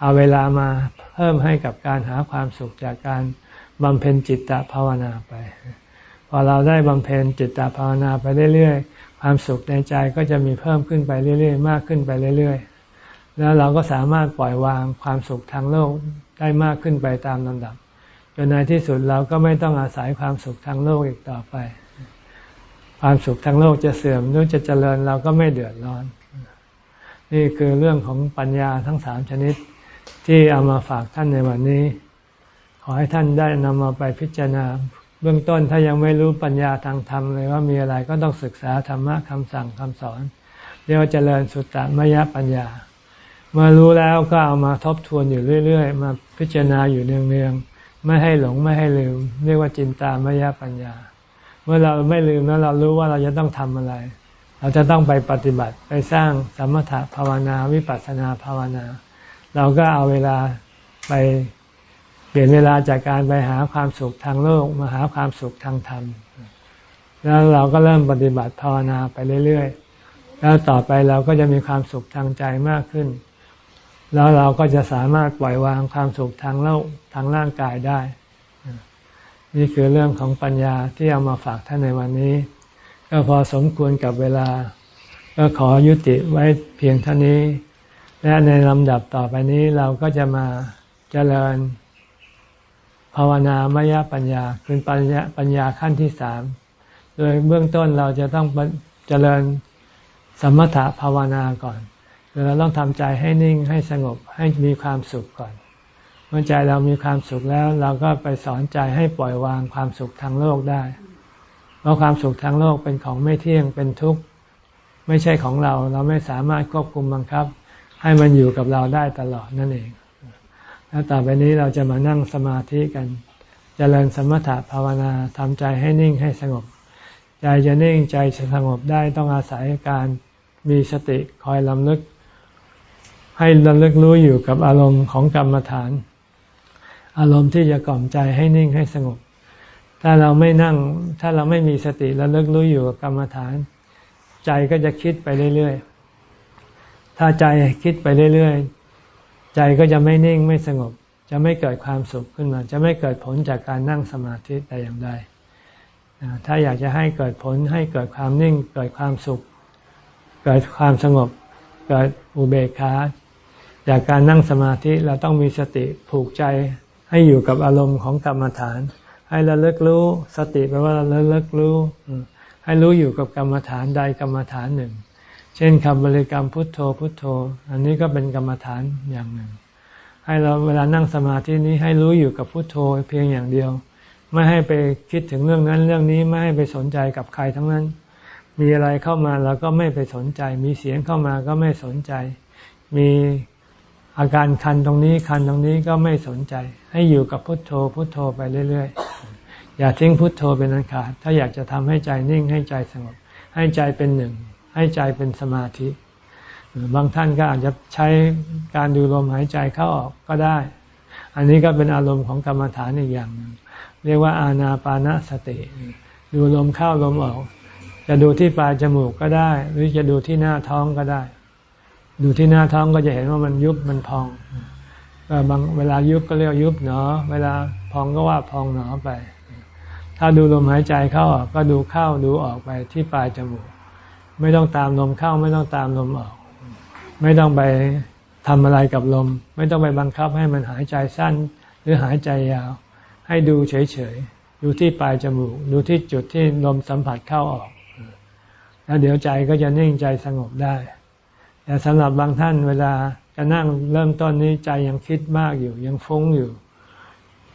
เอาเวลามาเพิ่มให้กับการหาความสุขจากการบำเพ็ญจิตตภาวนาไป พอเราได้บำเพ็ญจิตตภาวนาไปเรื่อยๆ ความสุขในใจก็จะมีเพิ่มขึ้นไปเรื่อยๆ มากขึ้นไปเรื่อยๆ แล้วเราก็สามารถปล่อยวางความสุขทางโลกได้มากขึ้นไปตามลำดับจนในที่สุดเราก็ไม่ต้องอาศัยความสุขทางโลกอีกต่อไป ความสุขทางโลกจะเสื่อมหรือจะเจริญเราก็ไม่เดือดร้อน นี่คือเรื่องของปัญญาทั้งสามชนิดที่เอามาฝากท่านในวันนี้ ขอให้ท่านได้นำมาไปพิจารณา เบื้องต้นถ้ายังไม่รู้ปัญญาทางธรรมเลยว่ามีอะไรก็ต้องศึกษาธรรมะคำสั่งคำสอน เรียกว่าเจริญสุตตมยปัญญา เมื่อรู้แล้วก็เอามาทบทวนอยู่เรื่อย ๆ มาพิจารณาอยู่เนืองๆไม่ให้หลงไม่ให้ลืม เรียกว่าจินตามยปัญญา เมื่อเราไม่ลืมแล้วเรารู้ว่าเราจะต้องทำอะไร เราจะต้องไปปฏิบัติไปสร้างสมถะภาวนาวิปัสสนาภาวนา เราก็เอาเวลาไปเปลี่ยนเวลาจากการไปหาความสุขทางโลกมาหาความสุขทางธรรม แล้วเราก็เริ่มปฏิบัติภาวนาไปเรื่อยๆ แล้วต่อไปเราก็จะมีความสุขทางใจมากขึ้น แล้วเราก็จะสามารถปล่อยวางความสุขทางโลกทางร่างกายได้ นี่คือเรื่องของปัญญาที่เอามาฝากท่านในวันนี้ ก็พอสมควรกับเวลา ก็ขอยุติไว้เพียงเท่านี้ และในลำดับต่อไปนี้เราก็จะมาเจริญ ภาวนามยปัญญาคือปัญญาปัญญาขั้นที่สามโดยเบื้องต้นเราจะต้องเจริญสมถะภาวนาก่อนเราต้องทำใจให้นิ่งให้สงบให้มีความสุขก่อน มื่อใจเรามีความสุขแล้ว เราก็ไปสอนใจให้ปล่อยวางความสุขทางโลกได้ เพราะความสุขทางโลกเป็นของไม่เที่ยงเป็นทุกข์ไม่ใช่ของเรา เราไม่สามารถควบคุมบังคับ ให้มันอยู่กับเราได้ตลอดนั่นเองแล้วต่อไปนี้เราจะมานั่งสมาธิกันจเจริญสมถะภาวนาทำใจให้นิ่งให้สงบ ใจจะนิ่งใจจะสงบได้ต้องอาศัยการมีสติคอยลำลึก ให้ระลึกรู้อยู่กับอารมณ์ของกรรมฐาน อารมณ์ที่จะกล่อมใจให้นิ่งให้สงบ ถ้าเราไม่นั่ง ถ้าเราไม่มีสติระลึกรู้อยู่กับกรรมฐาน ใจก็จะคิดไปเรื่อยๆ ถ้าใจคิดไปเรื่อยๆ ใจก็จะไม่นิ่งไม่สงบ จะไม่เกิดความสุขขึ้นมา จะไม่เกิดผลจากการนั่งสมาธิแต่อย่างใด ถ้าอยากจะให้เกิดผลให้เกิดความนิ่ง เกิดความสุข เกิดความสงบ เกิดอุเบกขาจากการนั่งสมาธิเราต้องมีสติผูกใจ ให้อยู่กับอารมณ์ของกรรมฐาน ให้ระลึกรู้ สติแปลว่าระลึกรู้ ให้รู้อยู่กับกรรมฐานใดกรรมฐานหนึ่ง เช่นคำบริกรรมพุทโธพุทโธ อันนี้ก็เป็นกรรมฐานอย่างหนึ่ง ให้เราเวลานั่งสมาธินี้ให้รู้อยู่กับพุทโธเพียงอย่างเดียว ไม่ให้ไปคิดถึงเรื่องนั้นเรื่องนี้ไม่ให้ไปสนใจกับใครทั้งนั้น มีอะไรเข้ามาเราก็ไม่ไปสนใจ มีเสียงเข้ามาก็ไม่สนใจ มี อาการคันตรงนี้คันตรงนี้ก็ไม่สนใจ ให้อยู่กับพุทโธ พุทโธไปเรื่อย ๆ อย่าทิ้งพุทโธเป็นอันขาด ถ้าอยากจะทำให้ใจนิ่งให้ใจสงบ ให้ใจเป็นหนึ่ง ให้ใจเป็นสมาธิ บางท่านก็อาจจะใช้การดูลมหายใจเข้าออกก็ได้ อันนี้ก็เป็นอารมณ์ของกรรมฐานอีกอย่างหนึ่งเรียกว่าอาณาปานาสติ ดูลมเข้าลมออก จะดูที่ปลายจมูกก็ได้ หรือจะดูที่หน้าท้องก็ได้ ดูที่หน้าท้องก็จะเห็นว่ามันยุบมันพองบางเวลายุบก็เรียกยุบหนอ เวลาพองก็ว่าพองหนอไป ถ้าดูลมหายใจเข้าออกก็ดูเข้าดูออกไปที่ปลายจมูก ไม่ต้องตามลมเข้าไม่ต้องตามลมออก ไม่ต้องไปทำอะไรกับลม ไม่ต้องไปบังคับให้มันหายใจสั้นหรือหายใจยาว ให้ดูเฉยๆ ดูที่ปลายจมูก ดูที่จุดที่ลมสัมผัสเข้าออก แล้วเดี๋ยวใจก็จะนิ่งใจสงบได้ แต่สำหรับบางท่านเวลาจะนั่งเริ่มต้นนี้ใจยังคิดมากอยู่ ยังฟุ้งอยู่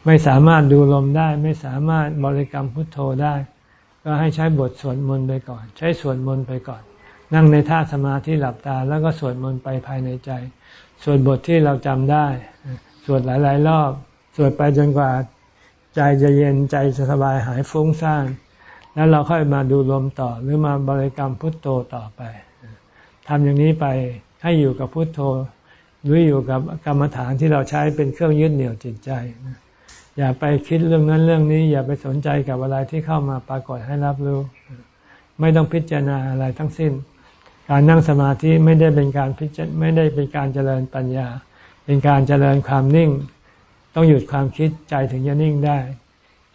ไม่สามารถดูลมได้ ไม่สามารถบริกรรมพุทโธได้ ก็ให้ใช้บทสวดมนต์ไปก่อน ใช้สวดมนต์ไปก่อน นั่งในท่าสมาธิหลับตา แล้วก็สวดมนต์ไปภายในใจสวดบทที่เราจำได้ สวดหลาย ๆ รอบสวดไปจนกว่าใจจะเย็นใจจะสบายหายฟุ้งซ่านแล้วเราค่อยมาดูลมต่อหรือมาบริกรรมพุทโธต่อไป ทำอย่างนี้ไปให้อยู่กับพุทโธ หรืออยู่กับกรรมฐานที่เราใช้เป็นเครื่องยึดเหนี่ยวจิตใจอย่าไปคิดเรื่องนั้นเรื่องนี้ อย่าไปสนใจกับอะไรที่เข้ามาปรากฏให้รับรู้ ไม่ต้องพิจารณาอะไรทั้งสิ้น การนั่งสมาธิไม่ได้เป็นการพิจารไม่ได้เป็นการเจริญปัญญา เป็นการเจริญความนิ่ง ต้องหยุดความคิดใจถึงจะนิ่งได้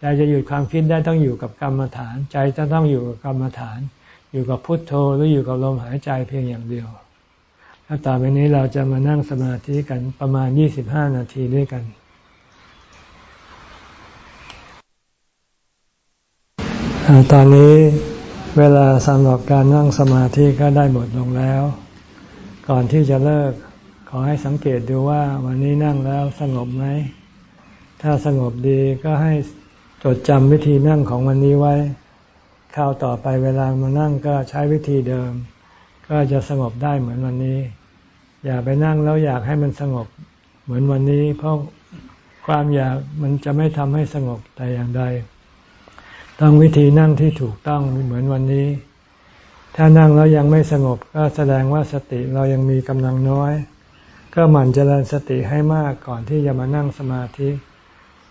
ใจจะหยุดความคิดได้ต้องอยู่กับกรรมฐาน ใจจะต้องอยู่กับกรรมฐาน อยู่กับพุทโธหรืออยู่กับลมหายใจเพียงอย่างเดียวแล้วต่อไปนี้เราจะมานั่งสมาธิกันประมาณยี่สิบห้านาทีด้วยกัน ตอนนี้เวลาสำหรับการนั่งสมาธิก็ได้หมดลงแล้ว ก่อนที่จะเลิกขอให้สังเกตดูว่าวันนี้นั่งแล้วสงบไหม ถ้าสงบดีก็ให้จดจำวิธีนั่งของวันนี้ไว้ คราวต่อไปเวลามานั่งก็ใช้วิธีเดิม ก็จะสงบได้เหมือนวันนี้ อย่าไปนั่งแล้วอยากให้มันสงบเหมือนวันนี้ เพราะความอยากมันจะไม่ทำให้สงบแต่อย่างใด ต้องวิธีนั่งที่ถูกต้องเหมือนวันนี้ ถ้านั่งแล้วยังไม่สงบก็แสดงว่าสติเรายังมีกำลังน้อย ก็หมั่นเจริญสติให้มากก่อนที่จะมานั่งสมาธิ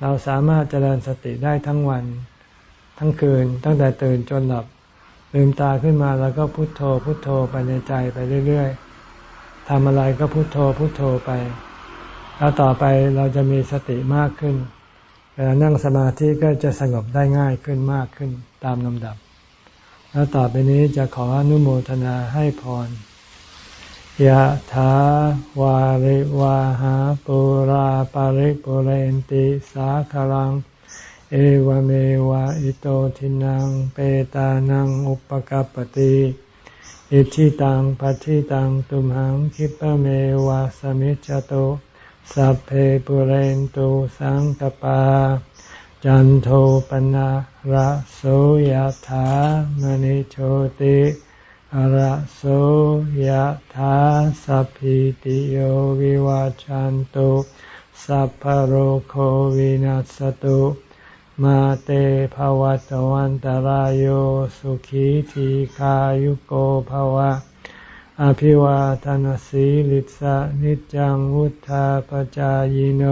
เราสามารถเจริญสติได้ทั้งวัน ทั้งคืน ตั้งแต่ตื่นจนหลับ ลืมตาขึ้นมาแล้วก็พุโทโธพุโทโธไปในใจไปเรื่อยๆทำอะไรก็พุโทโธพุโทโธไป แล้วต่อไปเราจะมีสติมากขึ้นเวลานั่งสมาธิก็จะสงบได้ง่ายขึ้นมากขึ้นตามลำดับ แล้วต่อไปนี้จะขออนุโมทนาให้พรยะถาวาริวาหาปุราปาริปุเรนติสาคลัง เอวเมวะอิโตทินังเปตานังอุปกปติอิชิตังปัฏิตังตุมหังคิปเมวะสมิจจโตสัพเพปุเรนตุสังกปา จันโทปนะระโสยธามณิโชติระโสยธาสัพพิติโยวิวาจันตุสัพพโรโควินัสตุ มาเตภวัตวันตารโยสุขีทีขายุโกภวะ อภิวาทานสีลิสะนิจังวุธาปจายโน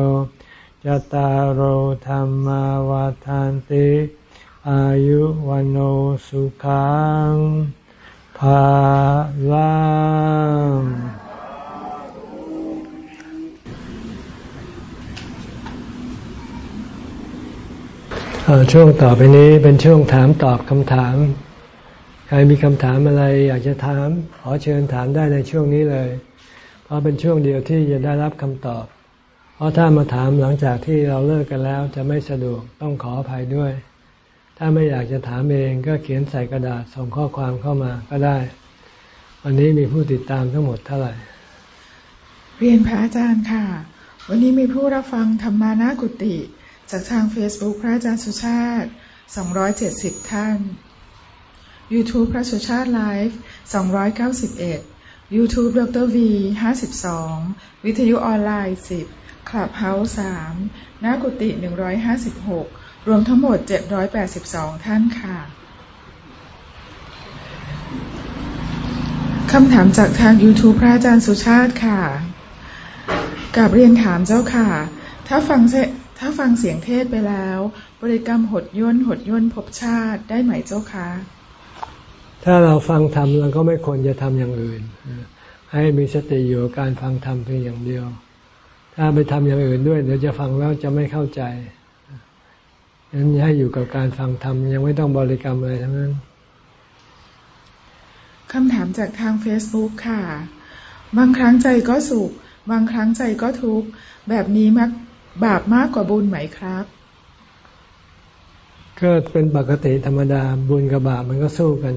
จตารโหธรรมวาทานติอายุวันโอสุขังภาลัง ช่วงต่อไปนี้เป็นช่วงถามตอบคำถาม ใครมีคำถามอะไรอยากจะถาม ขอเชิญถามได้ในช่วงนี้เลย เพราะเป็นช่วงเดียวที่จะได้รับคำตอบ เพราะถ้ามาถามหลังจากที่เราเลิกกันแล้วจะไม่สะดวกต้องขออภัยด้วย ถ้าไม่อยากจะถามเองก็เขียนใส่กระดาษส่งข้อความเข้ามาก็ได้ วันนี้มีผู้ติดตามทั้งหมดเท่าไหร่ เรียนพระอาจารย์ค่ะ วันนี้มีผู้รับฟังธรรมานากุติ จากทาง Facebook พระอาจารย์สุชาติ 270 ท่าน YouTube พระสุชาติไลฟ์291 YouTube ดร V 52 วิทยุออนไลน์ 10 คลับเฮาส์3นากุติ156 รวมทั้งหมด 782 ท่านค่ะ คำถามจากทาง YouTube พระอาจารย์สุชาติค่ะกับเรียนถามเจ้าค่ะ ถ้าฟัง ถ้าฟังเสียงเทศไปแล้ว บริกรรมหดย่นหดย่นพบชาติได้ไหมเจ้าคะถ้าเราฟังธรรมเราก็ไม่ควรจะทำอย่างอื่น ให้มีสติอยู่การฟังธรรมเพียงอย่างเดียว ถ้าไปทำอย่างอื่นด้วยเดี๋ยวจะฟังแล้วจะไม่เข้าใจฉะนั้นให้อยู่กับการฟังธรรมยังไม่ต้องบริกรรมอะไรทั้งนั้นคำถามจากทาง Facebook ค่ะ บางครั้งใจก็สุข บางครั้งใจก็ทุกข์ แบบนี้มัก บาปมากกว่าบุญไหมครับ ก็เป็นปกติธรรมดาบุญกับบาปมันก็สู้กัน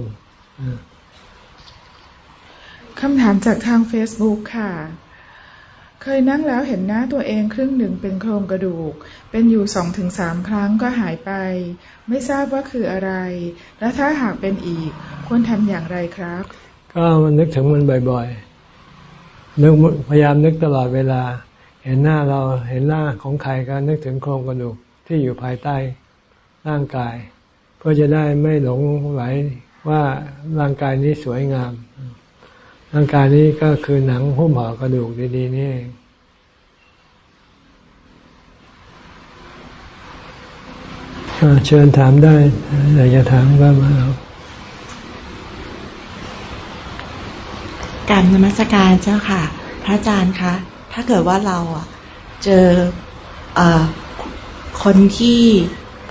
คำถามจากทาง Facebook ค่ะ เคยนั่งแล้วเห็นหน้าตัวเองครึ่งหนึ่งเป็นโครงกระดูก เป็นอยู่สองถึงสามครั้งก็หายไป ไม่ทราบว่าคืออะไร และถ้าหากเป็นอีก ควรทำอย่างไรครับ ก็มันนึกถึงมันบ่อยๆนึกพยายามนึกตลอดเวลา เห็นหน้าเราเห็นหน้าของใครก็นึกถึงโครงกระดูกที่อยู่ภายใต้ร่างกาย เพื่อจะได้ไม่หลงไหลว่าร่างกายนี้สวยงาม ร่างกายนี้ก็คือหนังหุ้มห่อกระดูกดีๆนี่เองเชิญถามได้อยากจะถามก็มาเอาการนมัสการเจ้าค่ะ พระอาจารย์คะ ถ้าเกิดว่าเราอะ เจออคนที่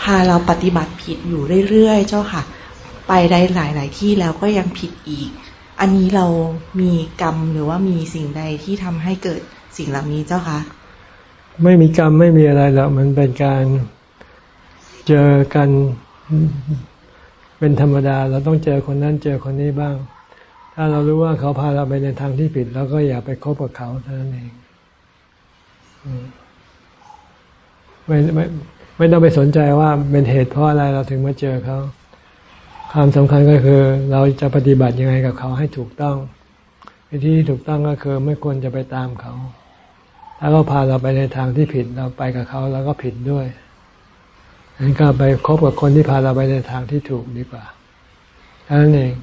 พาเราปฏิบัติผิดอยู่เรื่อยๆ เจ้าค่ะ ไปได้หลาย ๆ ที่แล้วก็ยังผิดอีก อันนี้เรามีกรรมหรือว่ามีสิ่งใดที่ทำให้เกิดสิ่งเหล่านี้เจ้าคะไม่มีกรรมไม่มีอะไรหรอกมันเป็นการเจอกันเป็นธรรมดา เราต้องเจอคนนั้นเจอคนนี้บ้าง ถ้าเรารู้ว่าเขาพาเราไปในทางที่ผิดเราก็อย่าไปคบกับเขาเท่านั้นเอง ไม่ไม่ไม่ต้องไปสนใจว่าเป็นเหตุเพราะอะไรเราถึงมาเจอเขาความสำคัญก็คือ เราจะปฏิบัติยังไงกับเขาให้ถูกต้องวิธีที่ถูกต้องก็คือ ไม่ควรจะไปตามเขา ถ้าเขาพาเราไปในทางที่ผิดเราไปกับเขาแล้วก็ผิดด้วยงั้นก็ไปคบกับคนที่พาเราไปในทางที่ถูกดีกว่าเท่านั้นเอง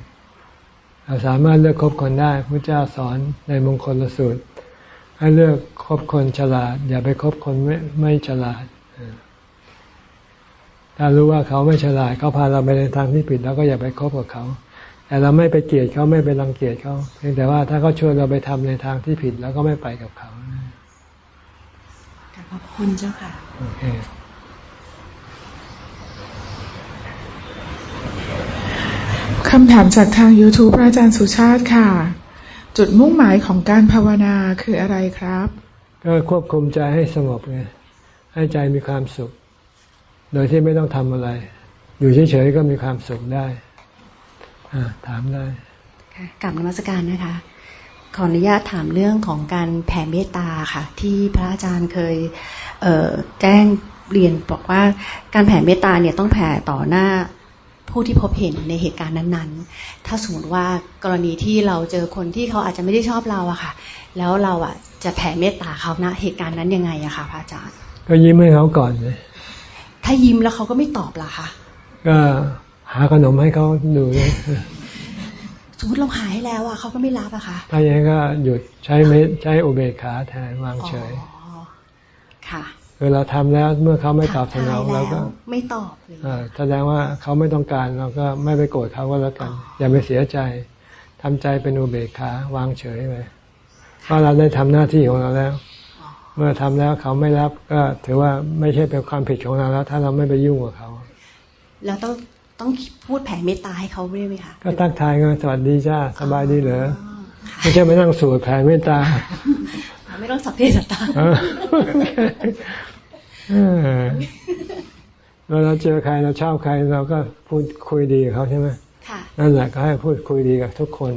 เราสามารถเลือกคบคนได้พระเจ้าสอนในมงคลสูตร ให้เลือกคบคนฉลาด อย่าไปคบคนไม่ไม่ฉลาด ถ้ารู้ว่าเขาไม่ฉลาดเขาพาเราไปในทางที่ผิดแล้วก็อย่าไปคบกับเขา แต่เราไม่ไปเกลียดเขาไม่ไปรังเกียจเขาเพียงแต่ว่าถ้าเขาชวนเราไปทำในทางที่ผิดแล้วก็ไม่ไปกับเขาขอบคุณเจ้าค่ะโอเคคำถามจากทาง YouTube อาจารย์สุชาติค่ะ จุดมุ่งหมายของการภาวนาคืออะไรครับ ก็ควบคุมใจให้สงบไงให้ใจมีความสุข โดยที่ไม่ต้องทำอะไร อยู่เฉยๆก็มีความสุขได้ถามได้ค่ะกลับนมัสการนะคะ ขออนุญาตถามเรื่องของการแผ่เมตตาค่ะ ที่พระอาจารย์เคยเแจ้งเรียนบอกว่าการแผ่เมตตาเนี่ยต้องแผ่ต่อหน้า ผู้ที่พบเห็นในเหตุการณ์นั้นๆ ถ้าสมมติว่ากรณีที่เราเจอคนที่เขาอาจจะไม่ได้ชอบเราอะค่ะ แล้วเราอะจะแผ่เมตตาเขาณเหตุการณ์นั้นยังไงอะค่ะพระอาจารย์ ก็ยิ้มให้เขาก่อนเลย ถ้ายิ้มแล้วเขาก็ไม่ตอบล่ะคะ ก็หาขนมให้เขาดูเลยสมมติเราหายแล้วอะเขาก็ไม่รับอะค่ะ ถ้าอย่างนี้ก็หยุดใช้เมใช้อุเบกขาแทนวางเฉยค่ะ เวลาทำแล้วเมื่อเขาไม่ตอบสนองเราก็ไม่ตอบเลยแสดงว่าเขาไม่ต้องการเราก็ไม่ไปโกรธเขาก็แล้วกัน อย่าไปเสียใจทำใจเป็นอุเบกขาวางเฉยไปเพราะเราได้ทำหน้าที่ของเราแล้ว เมื่อทำแล้วเขาไม่รับก็ถือว่าไม่ใช่เป็นความผิดของเราแล้ว ถ้าเราไม่ไปยุ่งกับเขาแล้วต้องต้องพูดแผ่เมตตาให้เขาด้วยไหมคะก็ตั้งทายกันสวัสดีจ้าสบายดีเหรอไม่ใช่ไม่นั่งสวดแผ่เมตตาไม่ต้องสัพเพสัตตา เวลาเจอใครเราชอบใครเราก็พูดคุยดีกับเขาใช่ไหมนั่นแหละก็ให้พูดคุยดีกับทุกคน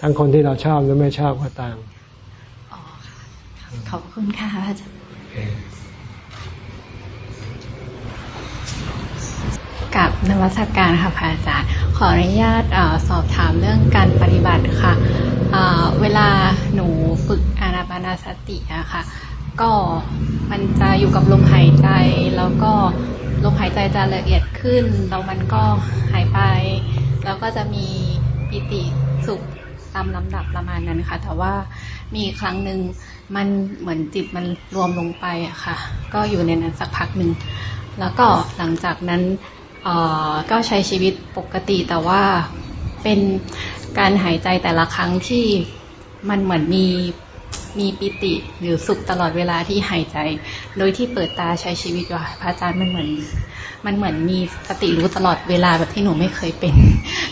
ทั้งคนที่เราชอบหรือไม่ชอบก็ตามอ๋อค่ะขอบคุณค่ะอาจารย์กับนวัตการค่ะพระอาจารย์ ขออนุญาตอสอบถามเรื่องการปฏิบัติค่ะ เวลาหนูฝึกอานาปานาสติอะค่ะ ก็มันจะอยู่กับลมหายใจ แล้วก็ลมหายใจจะละเอียดขึ้น แล้วมันก็หายไป แล้วก็จะมีปิติสุขตามลำดับประมาณนั้นค่ะ แต่ว่ามีครั้งหนึ่งมันเหมือนจิตมันรวมลงไปอะค่ะ ก็อยู่ในนั้นสักพักหนึ่ง แล้วก็หลังจากนั้นก็ใช้ชีวิตปกติแต่ว่าเป็นการหายใจแต่ละครั้งที่มันเหมือนมี มีปิติหรือสุขตลอดเวลาที่หายใจ โดยที่เปิดตาใช้ชีวิตว่าพระอาจารย์มันเหมือน มันเหมือนมีสติรู้ตลอดเวลาแบบที่หนูไม่เคยเป็น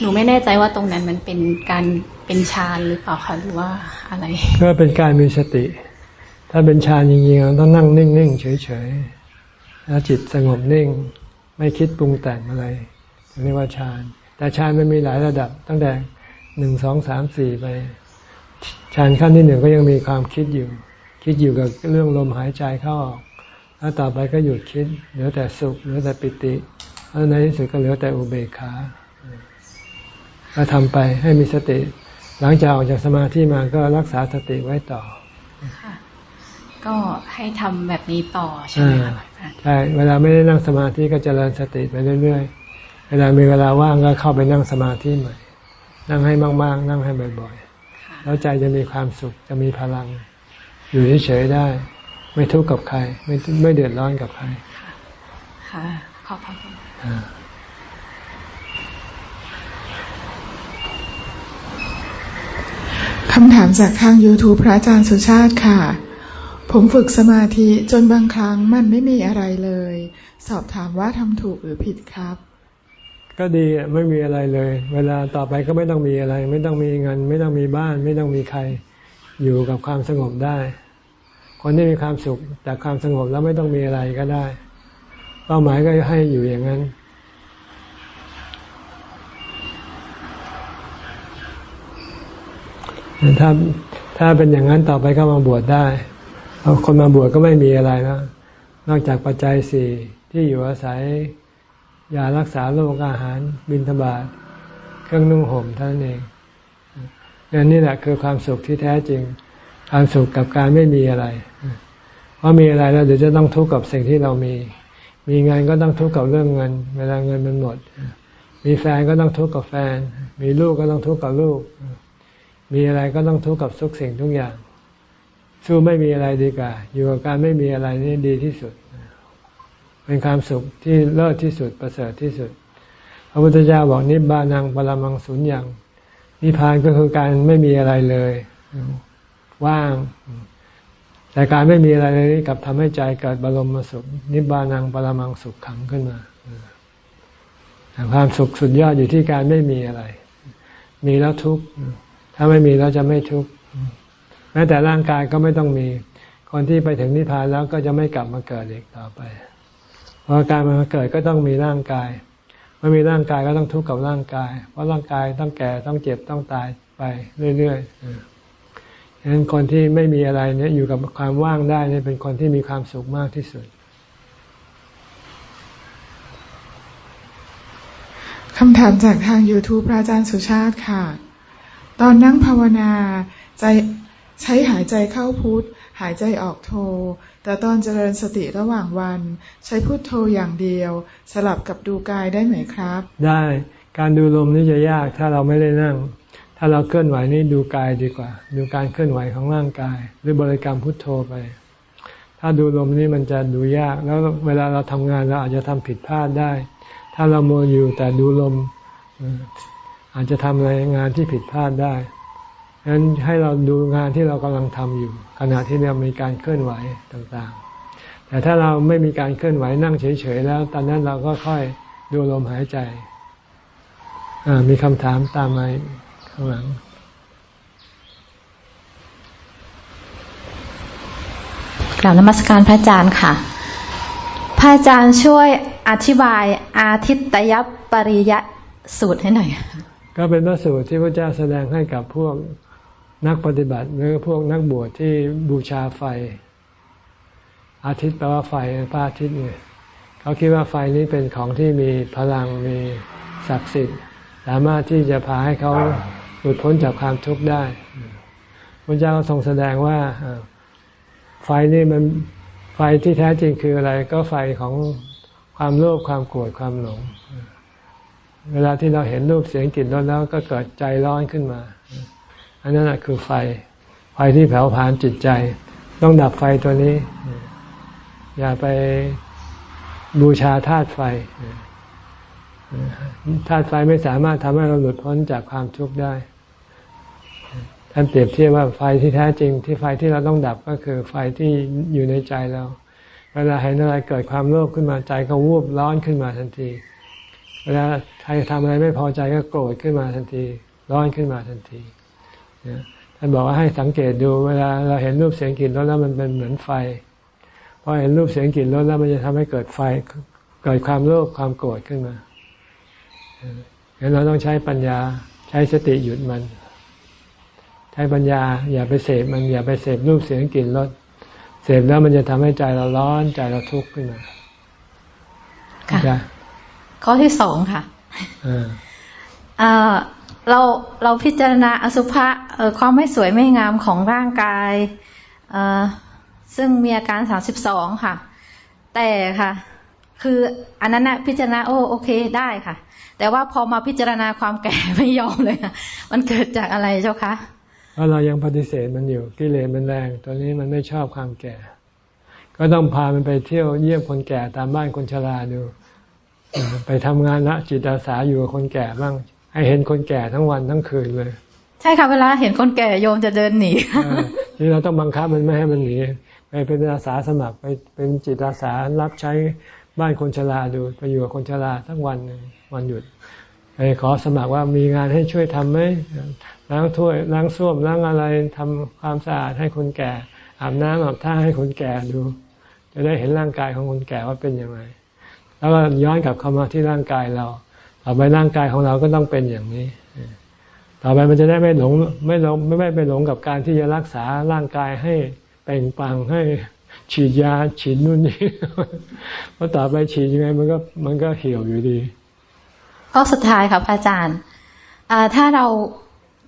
หนูไม่แน่ใจว่าตรงนั้นมันเป็นการเป็นฌานหรือเปล่าคะหรือว่าอะไร ก็เป็นการมีสติ ถ้าเป็นฌานจริงๆเราต้องนั่งนิ่งๆเฉยๆแล้วจิตสงบนิ่ง ไม่คิดปรุงแต่งอะไรเรียกว่าฌานแต่ฌานมันมีหลายระดับตั้งแต่หนึ่งสองสามสี่ไป ฌานขั้นที่หนึ่งก็ยังมีความคิดอยู่ คิดอยู่กับเรื่องลมหายใจเข้าออกแล้วต่อไปก็หยุดคิดเหลือแต่สุขเหลือแต่ปิติแล้วในที่สุดก็เหลือแต่อุเบกขาก็ทำไปให้มีสติ หลังจากออกจากสมาธิมาก็รักษาสติไว้ต่อก็ให้ทำแบบนี้ต่อใช่ไหมคะใช่เวลาไม่ได้นั่งสมาธิก็จเจริญสติไปเรื่อยๆเวลามีเวลาว่างก็เข้าไปนั่งสมาธิใหม่ นั่งให้มากๆ นั่งให้บ่อย แล้วใจจะมีความสุขจะมีพลัง อยู่เฉยๆได้ ไม่ทุกข์กับใคร ไม่ไม่เดือดร้อนกับใคร ค่ะ ขอบคุณคำถามจากทาง YouTube พระอาจารย์สุชาติค่ะ ผมฝึกสมาธิจนบางครั้งมันไม่มีอะไรเลย สอบถามว่าทำถูกหรือผิดครับ ก็ดีไม่มีอะไรเลย เวลาต่อไปก็ไม่ต้องมีอะไร ไม่ต้องมีเงิน ไม่ต้องมีบ้าน ไม่ต้องมีใครอยู่กับความสงบได้ คนที่มีความสุขจากความสงบแล้วไม่ต้องมีอะไรก็ได้ เป้าหมายก็ให้อยู่อย่างนั้นถ้าถ้าเป็นอย่างนั้นต่อไปก็มาบวชได้คนมาบวชก็ไม่มีอะไรนะนอกจากปัจจัยสี่ที่อยู่อาศัย ยารักษาโรคอาหารบินทบาทเครื่องนุ่งห่มเท่านั้นเองนั่นนี่แหละคือความสุขที่แท้จริง ความสุขกับการไม่มีอะไร เพราะมีอะไรแล้วเดี๋ยวจะต้องทุกข์กับสิ่งที่เรามี มีเงินก็ต้องทุกข์กับเรื่องเงิน เวลาเงินมันหมด มีแฟนก็ต้องทุกข์กับแฟน มีลูกก็ต้องทุกข์กับลูก มีอะไรก็ต้องทุกข์กับทุกสิ่งทุกอย่าง สู้ไม่มีอะไรดีกว่า อยู่กับการไม่มีอะไรนี่ดีที่สุด เป็นความสุขที่เลิศที่สุดประเสริฐที่สุด พระพุทธเจ้าบอกนิบานังปรมังสุญญ์อย่างนิพพานก็คือการไม่มีอะไรเลย ว่าง แต่การไม่มีอะไรเลยกับทำให้ใจเกิดบรมสุข นิบานังปรมังสุขขังขึ้นมาความสุขสุดยอดอยู่ที่การไม่มีอะไร มีแล้วทุกข์ถ้าไม่มีแล้วจะไม่ทุกข์แม้แต่ร่างกายก็ไม่ต้องมี คนที่ไปถึงนิพพานแล้วก็จะไม่กลับมาเกิดอีกต่อไป พราะการมาเกิดก็ต้องมีร่างกายเมื่อมีร่างกายก็ต้องทุกข์กับร่างกาย เพราะร่างกายต้องแก่ต้องเจ็บต้องตายไปเรื่อยๆฉะนั้นคนที่ไม่มีอะไรเนี่ยอยู่กับความว่างได้เนี่ยเป็นคนที่มีความสุขมากที่สุดคำถามจากทาง YouTube พระอาจารย์สุชาติค่ะ ตอนนั่งภาวนาใจใช้หายใจเข้าพุทหายใจออกโท แต่ตอนเจริญสติระหว่างวัน ใช้พุทโธอย่างเดียว สลับกับดูกายได้ไหมครับ ได้การดูลมนี่จะยากถ้าเราไม่ได้นั่ง ถ้าเราเคลื่อนไหวนี่ดูกายดีกว่า ดูการเคลื่อนไหวของร่างกาย หรือบริกรรมพุทโธไป ถ้าดูลมนี่มันจะดูยาก แล้วเวลาเราทำงานเราอาจจะทำผิดพลาดได้ ถ้าเราโมอยู่แต่ดูลมอาจจะทำอะไรงานที่ผิดพลาดได้ ฉะนั้นให้เราดูงานที่เรากำลังทำอยู่ ขณะที่เรามีการเคลื่อนไหวต่างๆ แต่ถ้าเราไม่มีการเคลื่อนไหวนั่งเฉยๆแล้ว ตอนนั้นเราก็ค่อยดูลมหายใจมีคำถามตามมาข้างหลังกล่าวนมัสการพระอาจารย์ค่ะ พระอาจารย์ช่วยอธิบายอาทิตยปริยสูตรให้หน่อย ก็เป็นพระสูตรที่พระเจ้าแสดงให้กับพวก นักปฏิบัติหรือพวกนักบวชที่บูชาไฟ อาทิตย์แปลว่าไฟพระอาทิตย์เนี่ยเขาคิดว่าไฟนี้เป็นของที่มีพลังมีศักดิ์สิทธิ์สามารถที่จะพาให้เขาหลุดพ้นจากความทุกข์ได้พระเจ้าทรงแสดงว่าไฟนี่มันไฟที่แท้จริงคืออะไร ก็ไฟของความโลภความโกรธความหลง เวลาที่เราเห็นรูปเสียงกลิ่นรสแล้วก็เกิดใจร้อนขึ้นมา อันนั้นคือไฟ ไฟที่เผาผลาญจิตใจ ต้องดับไฟตัวนี้ อย่าไปบูชาธาตุไฟธาตุไฟไม่สามารถทำให้เราหลุดพ้นจากความทุกข์ได้ท่านเปรียบเทียบว่าไฟที่แท้จริงที่ไฟที่เราต้องดับก็คือไฟที่อยู่ในใจเรา เวลาเห็นอะไรเกิดความโลภขึ้นมาใจก็วูบร้อนขึ้นมาทันที เวลาใครทำอะไรไม่พอใจก็โกรธขึ้นมาทันที ร้อนขึ้นมาทันที ท่านบอกว่าให้สังเกตดูเวลาเราเห็นรูปเสียงกลิ่นรสแล้วมันเป็นเหมือนไฟพอเห็นรูปเสียงกลิ่นรสแล้วมันจะทำให้เกิดไฟเกิดความโลภความโกรธขึ้นมางั้นเราต้องใช้ปัญญาใช้สติหยุดมัน ใช้ปัญญา อย่าไปเสพมันอย่าไปเสพรูปเสียงกลิ่นรสเสพแล้วมันจะทำให้ใจเราร้อนใจเราทุกข์ขึ้นมาค่ะข้อที่สองค่ะอ่า เราเราพิจารณาอสุภะความไม่สวยไม่งามของร่างกายซึ่งมีอาการสามสิบสองค่ะ แต่ค่ะ คืออันนั้นนะพิจารณาโอ้โอเคได้ค่ะ แต่ว่าพอมาพิจารณาความแก่ไม่ยอมเลยค่ะมันเกิดจากอะไรเจ้าคะเพราะเรายังปฏิเสธมันอยู่กิเลสมันแรง ตอนนี้มันไม่ชอบความแก่ ก็ต้องพามันไปเที่ยวเยี่ยมคนแก่ตามบ้านคนชราดู ไปทำงานละจิตอาสาอยู่กับคนแก่บ้าง ให้เห็นคนแก่ทั้งวันทั้งคืนเลย ใช่ค่ะเวลาเห็นคนแก่โยมจะเดินหนีที่เราต้องบังคับมันไม่ให้มันหนีไปเป็นอาสาสมัครไปเป็นจิตอาสารับใช้บ้านคนชราดูไปอยู่กับคนชราทั้งวันวันหยุดไปขอสมัครว่ามีงานให้ช่วยทำไหมล้างถ้วยล้างส้วมล้างอะไรทำความสะอาดให้คนแก่ อาบน้ำอาบท่าให้คนแก่ดู จะได้เห็นร่างกายของคนแก่ว่าเป็นยังไงแล้วก็ย้อนกลับเข้ามาที่ร่างกายเรา ต่อไปร่างกายของเราก็ต้องเป็นอย่างนี้ ต่อไปมันจะได้ไม่หลงไม่หลงไม่ไม่ไปหลงกับการที่จะรักษาร่างกายให้เป่งปังให้ฉีดยาฉีดนู่นนี่เพราะต่อไปฉีดยังไงมันก็มันก็เหี่ยวอยู่ดีข้อสุดท้ายค่ะพระอาจารย์ถ้าเรา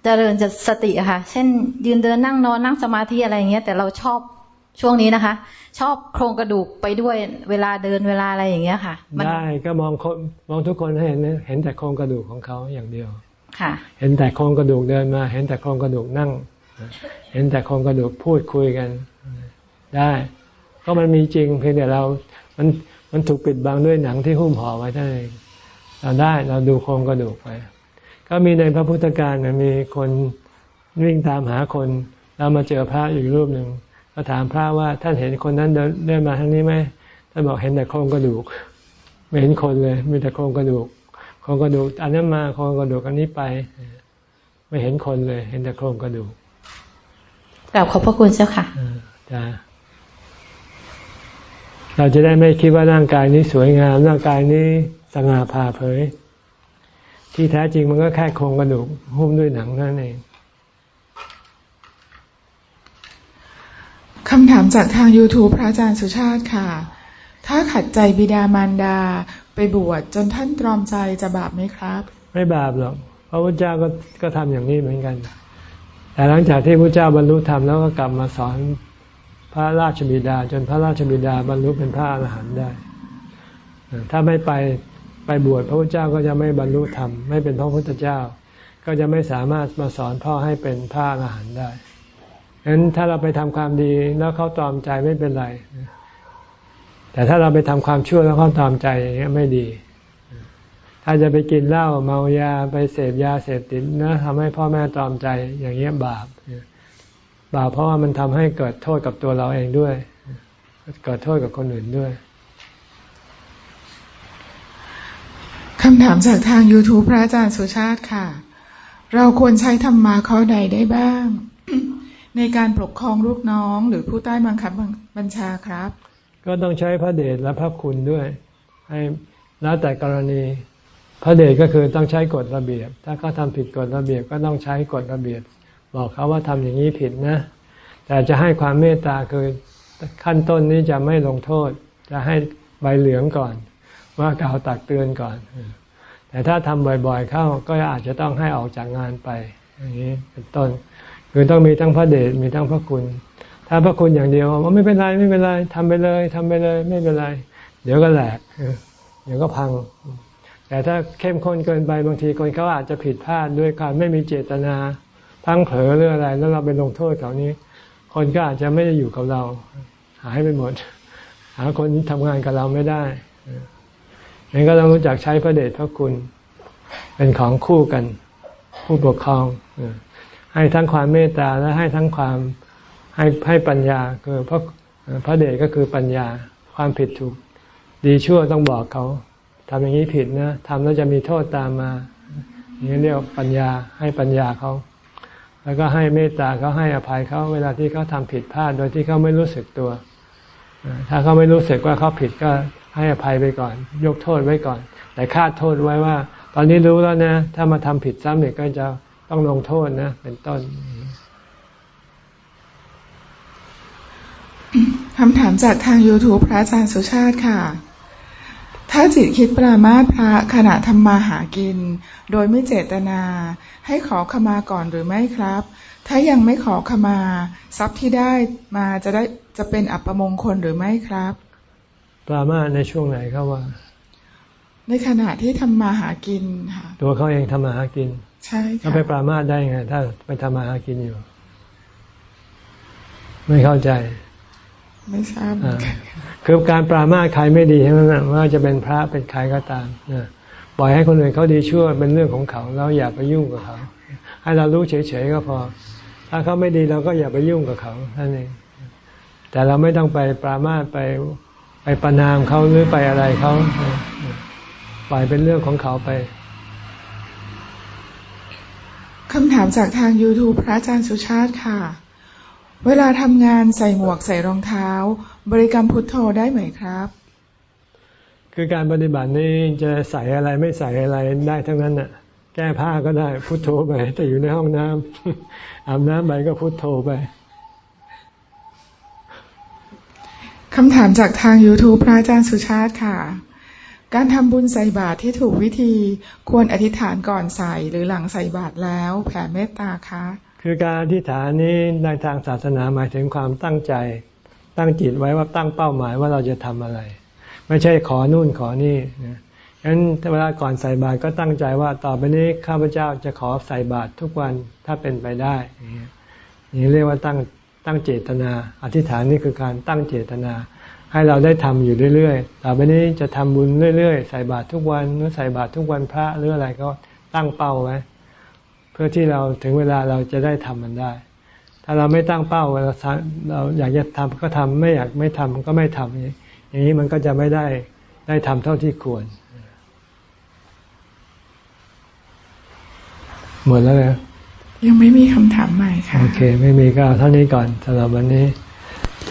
เจริญจะสติค่ะ เช่น ยืนเดินนั่งนอนนั่งสมาธิอะไรอย่างเงี้ย แต่เราชอบ ช่วงนี้นะคะ ชอบโครงกระดูกไปด้วยเวลาเดินเวลาอะไรอย่างเงี้ยค่ะได้ก็มองคนมองทุกคนให้เห็นเห็นแต่โครงกระดูกของเขาอย่างเดียวค่ะ เห็นแต่โครงกระดูกเดินมา เห็นแต่โครงกระดูกนั่ง เห็นแต่โครงกระดูกพูดคุยกัน ได้ ก็มันมีจริงเพียงแต่เรา มันมันถูกปิดบังด้วยหนังที่หุ้มห่อไว้เท่านั้นเราได้เราดูโครงกระดูกไปก็มีในพระพุทธการมีคนวิ่งตามหาคนเรามาเจอพระอยู่รูปหนึ่ง ก็ถามพระว่าท่านเห็นคนนั้นเดินเดินมาทางนี้ไหมท่านบอกเห็นแต่โครงกระดูก ไม่เห็นคนเลย มีแต่โครงกระดูกโครงกระดูก อันนั้นมาโครงกระดูกอันนี้ไป ไม่เห็นคนเลย เห็นแต่โครงกระดูกกราบขอบพระคุณเจ้าค่ะจ้าเราจะได้ไม่คิดว่าร่างกายนี้สวยงาม ร่างกายนี้สง่าผ่าเผย ที่แท้จริงมันก็แค่โครงกระดูกหุ้มด้วยหนังนั่นเอง คำถามจากทาง YouTube พระอาจารย์สุชาติค่ะ ถ้าขัดใจบิดามารดาไปบวชจนท่านตรอมใจจะบาปไหมครับ ไม่บาปหรอกพระพระเจ้าก็ก็ทำอย่างนี้เหมือนกัน แต่หลังจากที่พระเจ้าบรรลุธรรมแล้วก็กลับมาสอนพระราชบิดา จนพระราชบิดาบรรลุเป็นพระอรหันต์ได้ ถ้าไม่ไปไปบวชพระพุทธเจ้าก็จะไม่บรรลุธรรมไม่เป็นพระพุทธเจ้า ก็จะไม่สามารถมาสอนพ่อให้เป็นพระอรหันต์ได้ ฉะนั้นถ้าเราไปทำความดีแล้วเขาตอมใจไม่เป็นไร แต่ถ้าเราไปทำความชั่วแล้วเขาตอมใจอย่างเงี้ยไม่ดี ถ้าจะไปกินเหล้าเมายาไปเสพยาเสพติดนะทำให้พ่อแม่ตอมใจอย่างเงี้ยบาปบาปเพราะว่ามันทำให้เกิดโทษกับตัวเราเองด้วย เกิดโทษกับคนอื่นด้วยคำถามจากทาง YouTube พระอาจารย์สุชาติค่ะ เราควรใช้ธรรมะข้อใดได้บ้าง ในการปกครองลูกน้องหรือผู้ใต้บังคับบัญชาครับ ก็ต้องใช้พระเดชและพระคุณด้วย ให้แล้วแต่กรณีพระเดชก็คือต้องใช้กฎระเบียบ ถ้าเขาทาผิดกฎระเบียบก็ต้องใช้กฎระเบียบ บอกเขาว่าทำอย่างนี้ผิดนะ แต่จะให้ความเมตตาคือขั้นต้นนี้จะไม่ลงโทษ จะให้ใบเหลืองก่อน ว่ากล่าวตักเตือนก่อน แต่ถ้าทำบ่อยๆเข้าก็อาจจะต้องให้ออกจากงานไป อย่างนี้เป็นต้น คือต้องมีทั้งพระเดชมีทั้งพระคุณ ถ้าพระคุณอย่างเดียวว่าไม่เป็นไรไม่เป็นไรทำไปเลยทำไปเลย ไม่เป็นไร เดี๋ยวก็แหลกเดี๋ยวก็พัง แต่ถ้าเข้มข้นเกินไปบางทีคนเขาอาจจะผิดพลาดด้วยการไม่มีเจตนาพังเผลอหรืออะไร แล้วเราไปลงโทษเขานี้ คนก็อาจจะไม่ได้อยู่กับเรา หายไปหมด หาคนทำงานกับเราไม่ได้งั้นก็ต้องรู้จักใช้พระเดชพระคุณ เป็นของคู่กัน ผู้ปกครอง ให้ทั้งความเมตตาและให้ทั้งความให้ให้ปัญญาคือพระพระเดชก็คือปัญญาความผิดถูก ดีชั่วต้องบอกเขาทำอย่างนี้ผิดนะทำแล้วจะมีโทษตามมานี่เรียกปัญญาให้ปัญญาเขาแล้วก็ให้เมตตาเขาให้อภัยเขาเวลาที่เขาทาผิดพลาดโดยที่เขาไม่รู้สึกตัว ถ้าเขาไม่รู้สึกว่าเขาผิดก็ให้อภัยไปก่อน ยกโทษไว้ก่อน แต่คาดโทษไว้ว่า ตอนนี้รู้แล้วนะ ถ้ามาทำผิดซ้ำอีกก็จะ ต้องลงโทษนะ เป็นต้นคำถามจากทาง YouTube พระอาจารย์สุชาติค่ะ ถ้าจิตคิดปรามาสพระขณะทำมาหากิน โดยไม่เจตนา ให้ขอขมาก่อนหรือไม่ครับ ถ้ายังไม่ขอขมา ทรัพย์ที่ได้มาจะได้จะเป็นอัปมงคลหรือไม่ครับ ปรามาสในช่วงไหนครับว่า ในขณะที่ทำมาหากินค่ะ ตัวเขาเองทำมาหากิน ใช่ค่ะไปปรามาสได้ไง ถ้าไปทำมาหากินอยู่ ไม่เข้าใจ ไม่ทราบคือการปรามาสใครไม่ดีใช่ไหมว่าจะเป็นพระเป็นใครก็ตามปล่อยให้คนอื่นเขาดีชั่วเป็นเรื่องของเขาเราอย่าไปยุ่งกับเขาให้เรารู้เฉยๆก็พอ ถ้าเขาไม่ดีเราก็อย่าไปยุ่งกับเขาท่านเองแต่เราไม่ต้องไปปรามาสไปไปประนามเขาหรือไปอะไรเขาปล่อยเป็นเรื่องของเขาไป คำถามจากทาง YouTube พระอาจารย์สุชาติค่ะ เวลาทำงานใส่หมวกใส่รองเท้า บริกรรมพุทโธได้ไหมครับ คือการปฏิบัตินี้จะใส่อะไรไม่ใส่อะไรได้ทั้งนั้นน่ะ แก้ผ้าก็ได้พุโทโธไป แต่อยู่ในห้องน้ำอาบน้ำไปก็พุโทโธไปคำถามจากทาง YouTube พระอาจารย์สุชาติค่ะ การทำบุญใส่บาตรที่ถูกวิธีควรอธิษฐานก่อนใส่หรือหลังใส่บาตรแล้วแผ่เมตตาคะ คือการอธิษฐานนี้ในทางศาสนาหมายถึงความตั้งใจ ตั้งจิตไว้ว่าตั้งเป้าหมายว่าเราจะทำอะไร ไม่ใช่ขอนู่นขอนี่ฉะนั้นเวลาก่อนใส่บาตรก็ตั้งใจว่าต่อไปนี้ข้าพเจ้าจะขอใส่บาตรทุกวันถ้าเป็นไปได้นี่เรียกว่าตั้งตั้งเจตนา อธิษฐานนี่คือการตั้งเจตนา ให้เราได้ทำอยู่เรื่อยๆต่อไปนี้จะทำบุญเรื่อยๆ ใส่บาตรทุกวันหรือใส่บาตรทุกวันพระหรืออะไรก็ตั้งเป้าไว้เพื่อที่เราถึงเวลาเราจะได้ทำมันได้ ถ้าเราไม่ตั้งเป้าเวลาเราอยากจะทำก็ทำไม่อยากไม่ทำก็ไม่ทำอย่างนี้มันก็จะไม่ได้ได้ทำเท่าที่ควร หมดแล้วเลยยังไม่มีคำถามใหม่ค่ะ โอเค ไม่มีก็เท่านี้ก่อนสำหรับวันนี้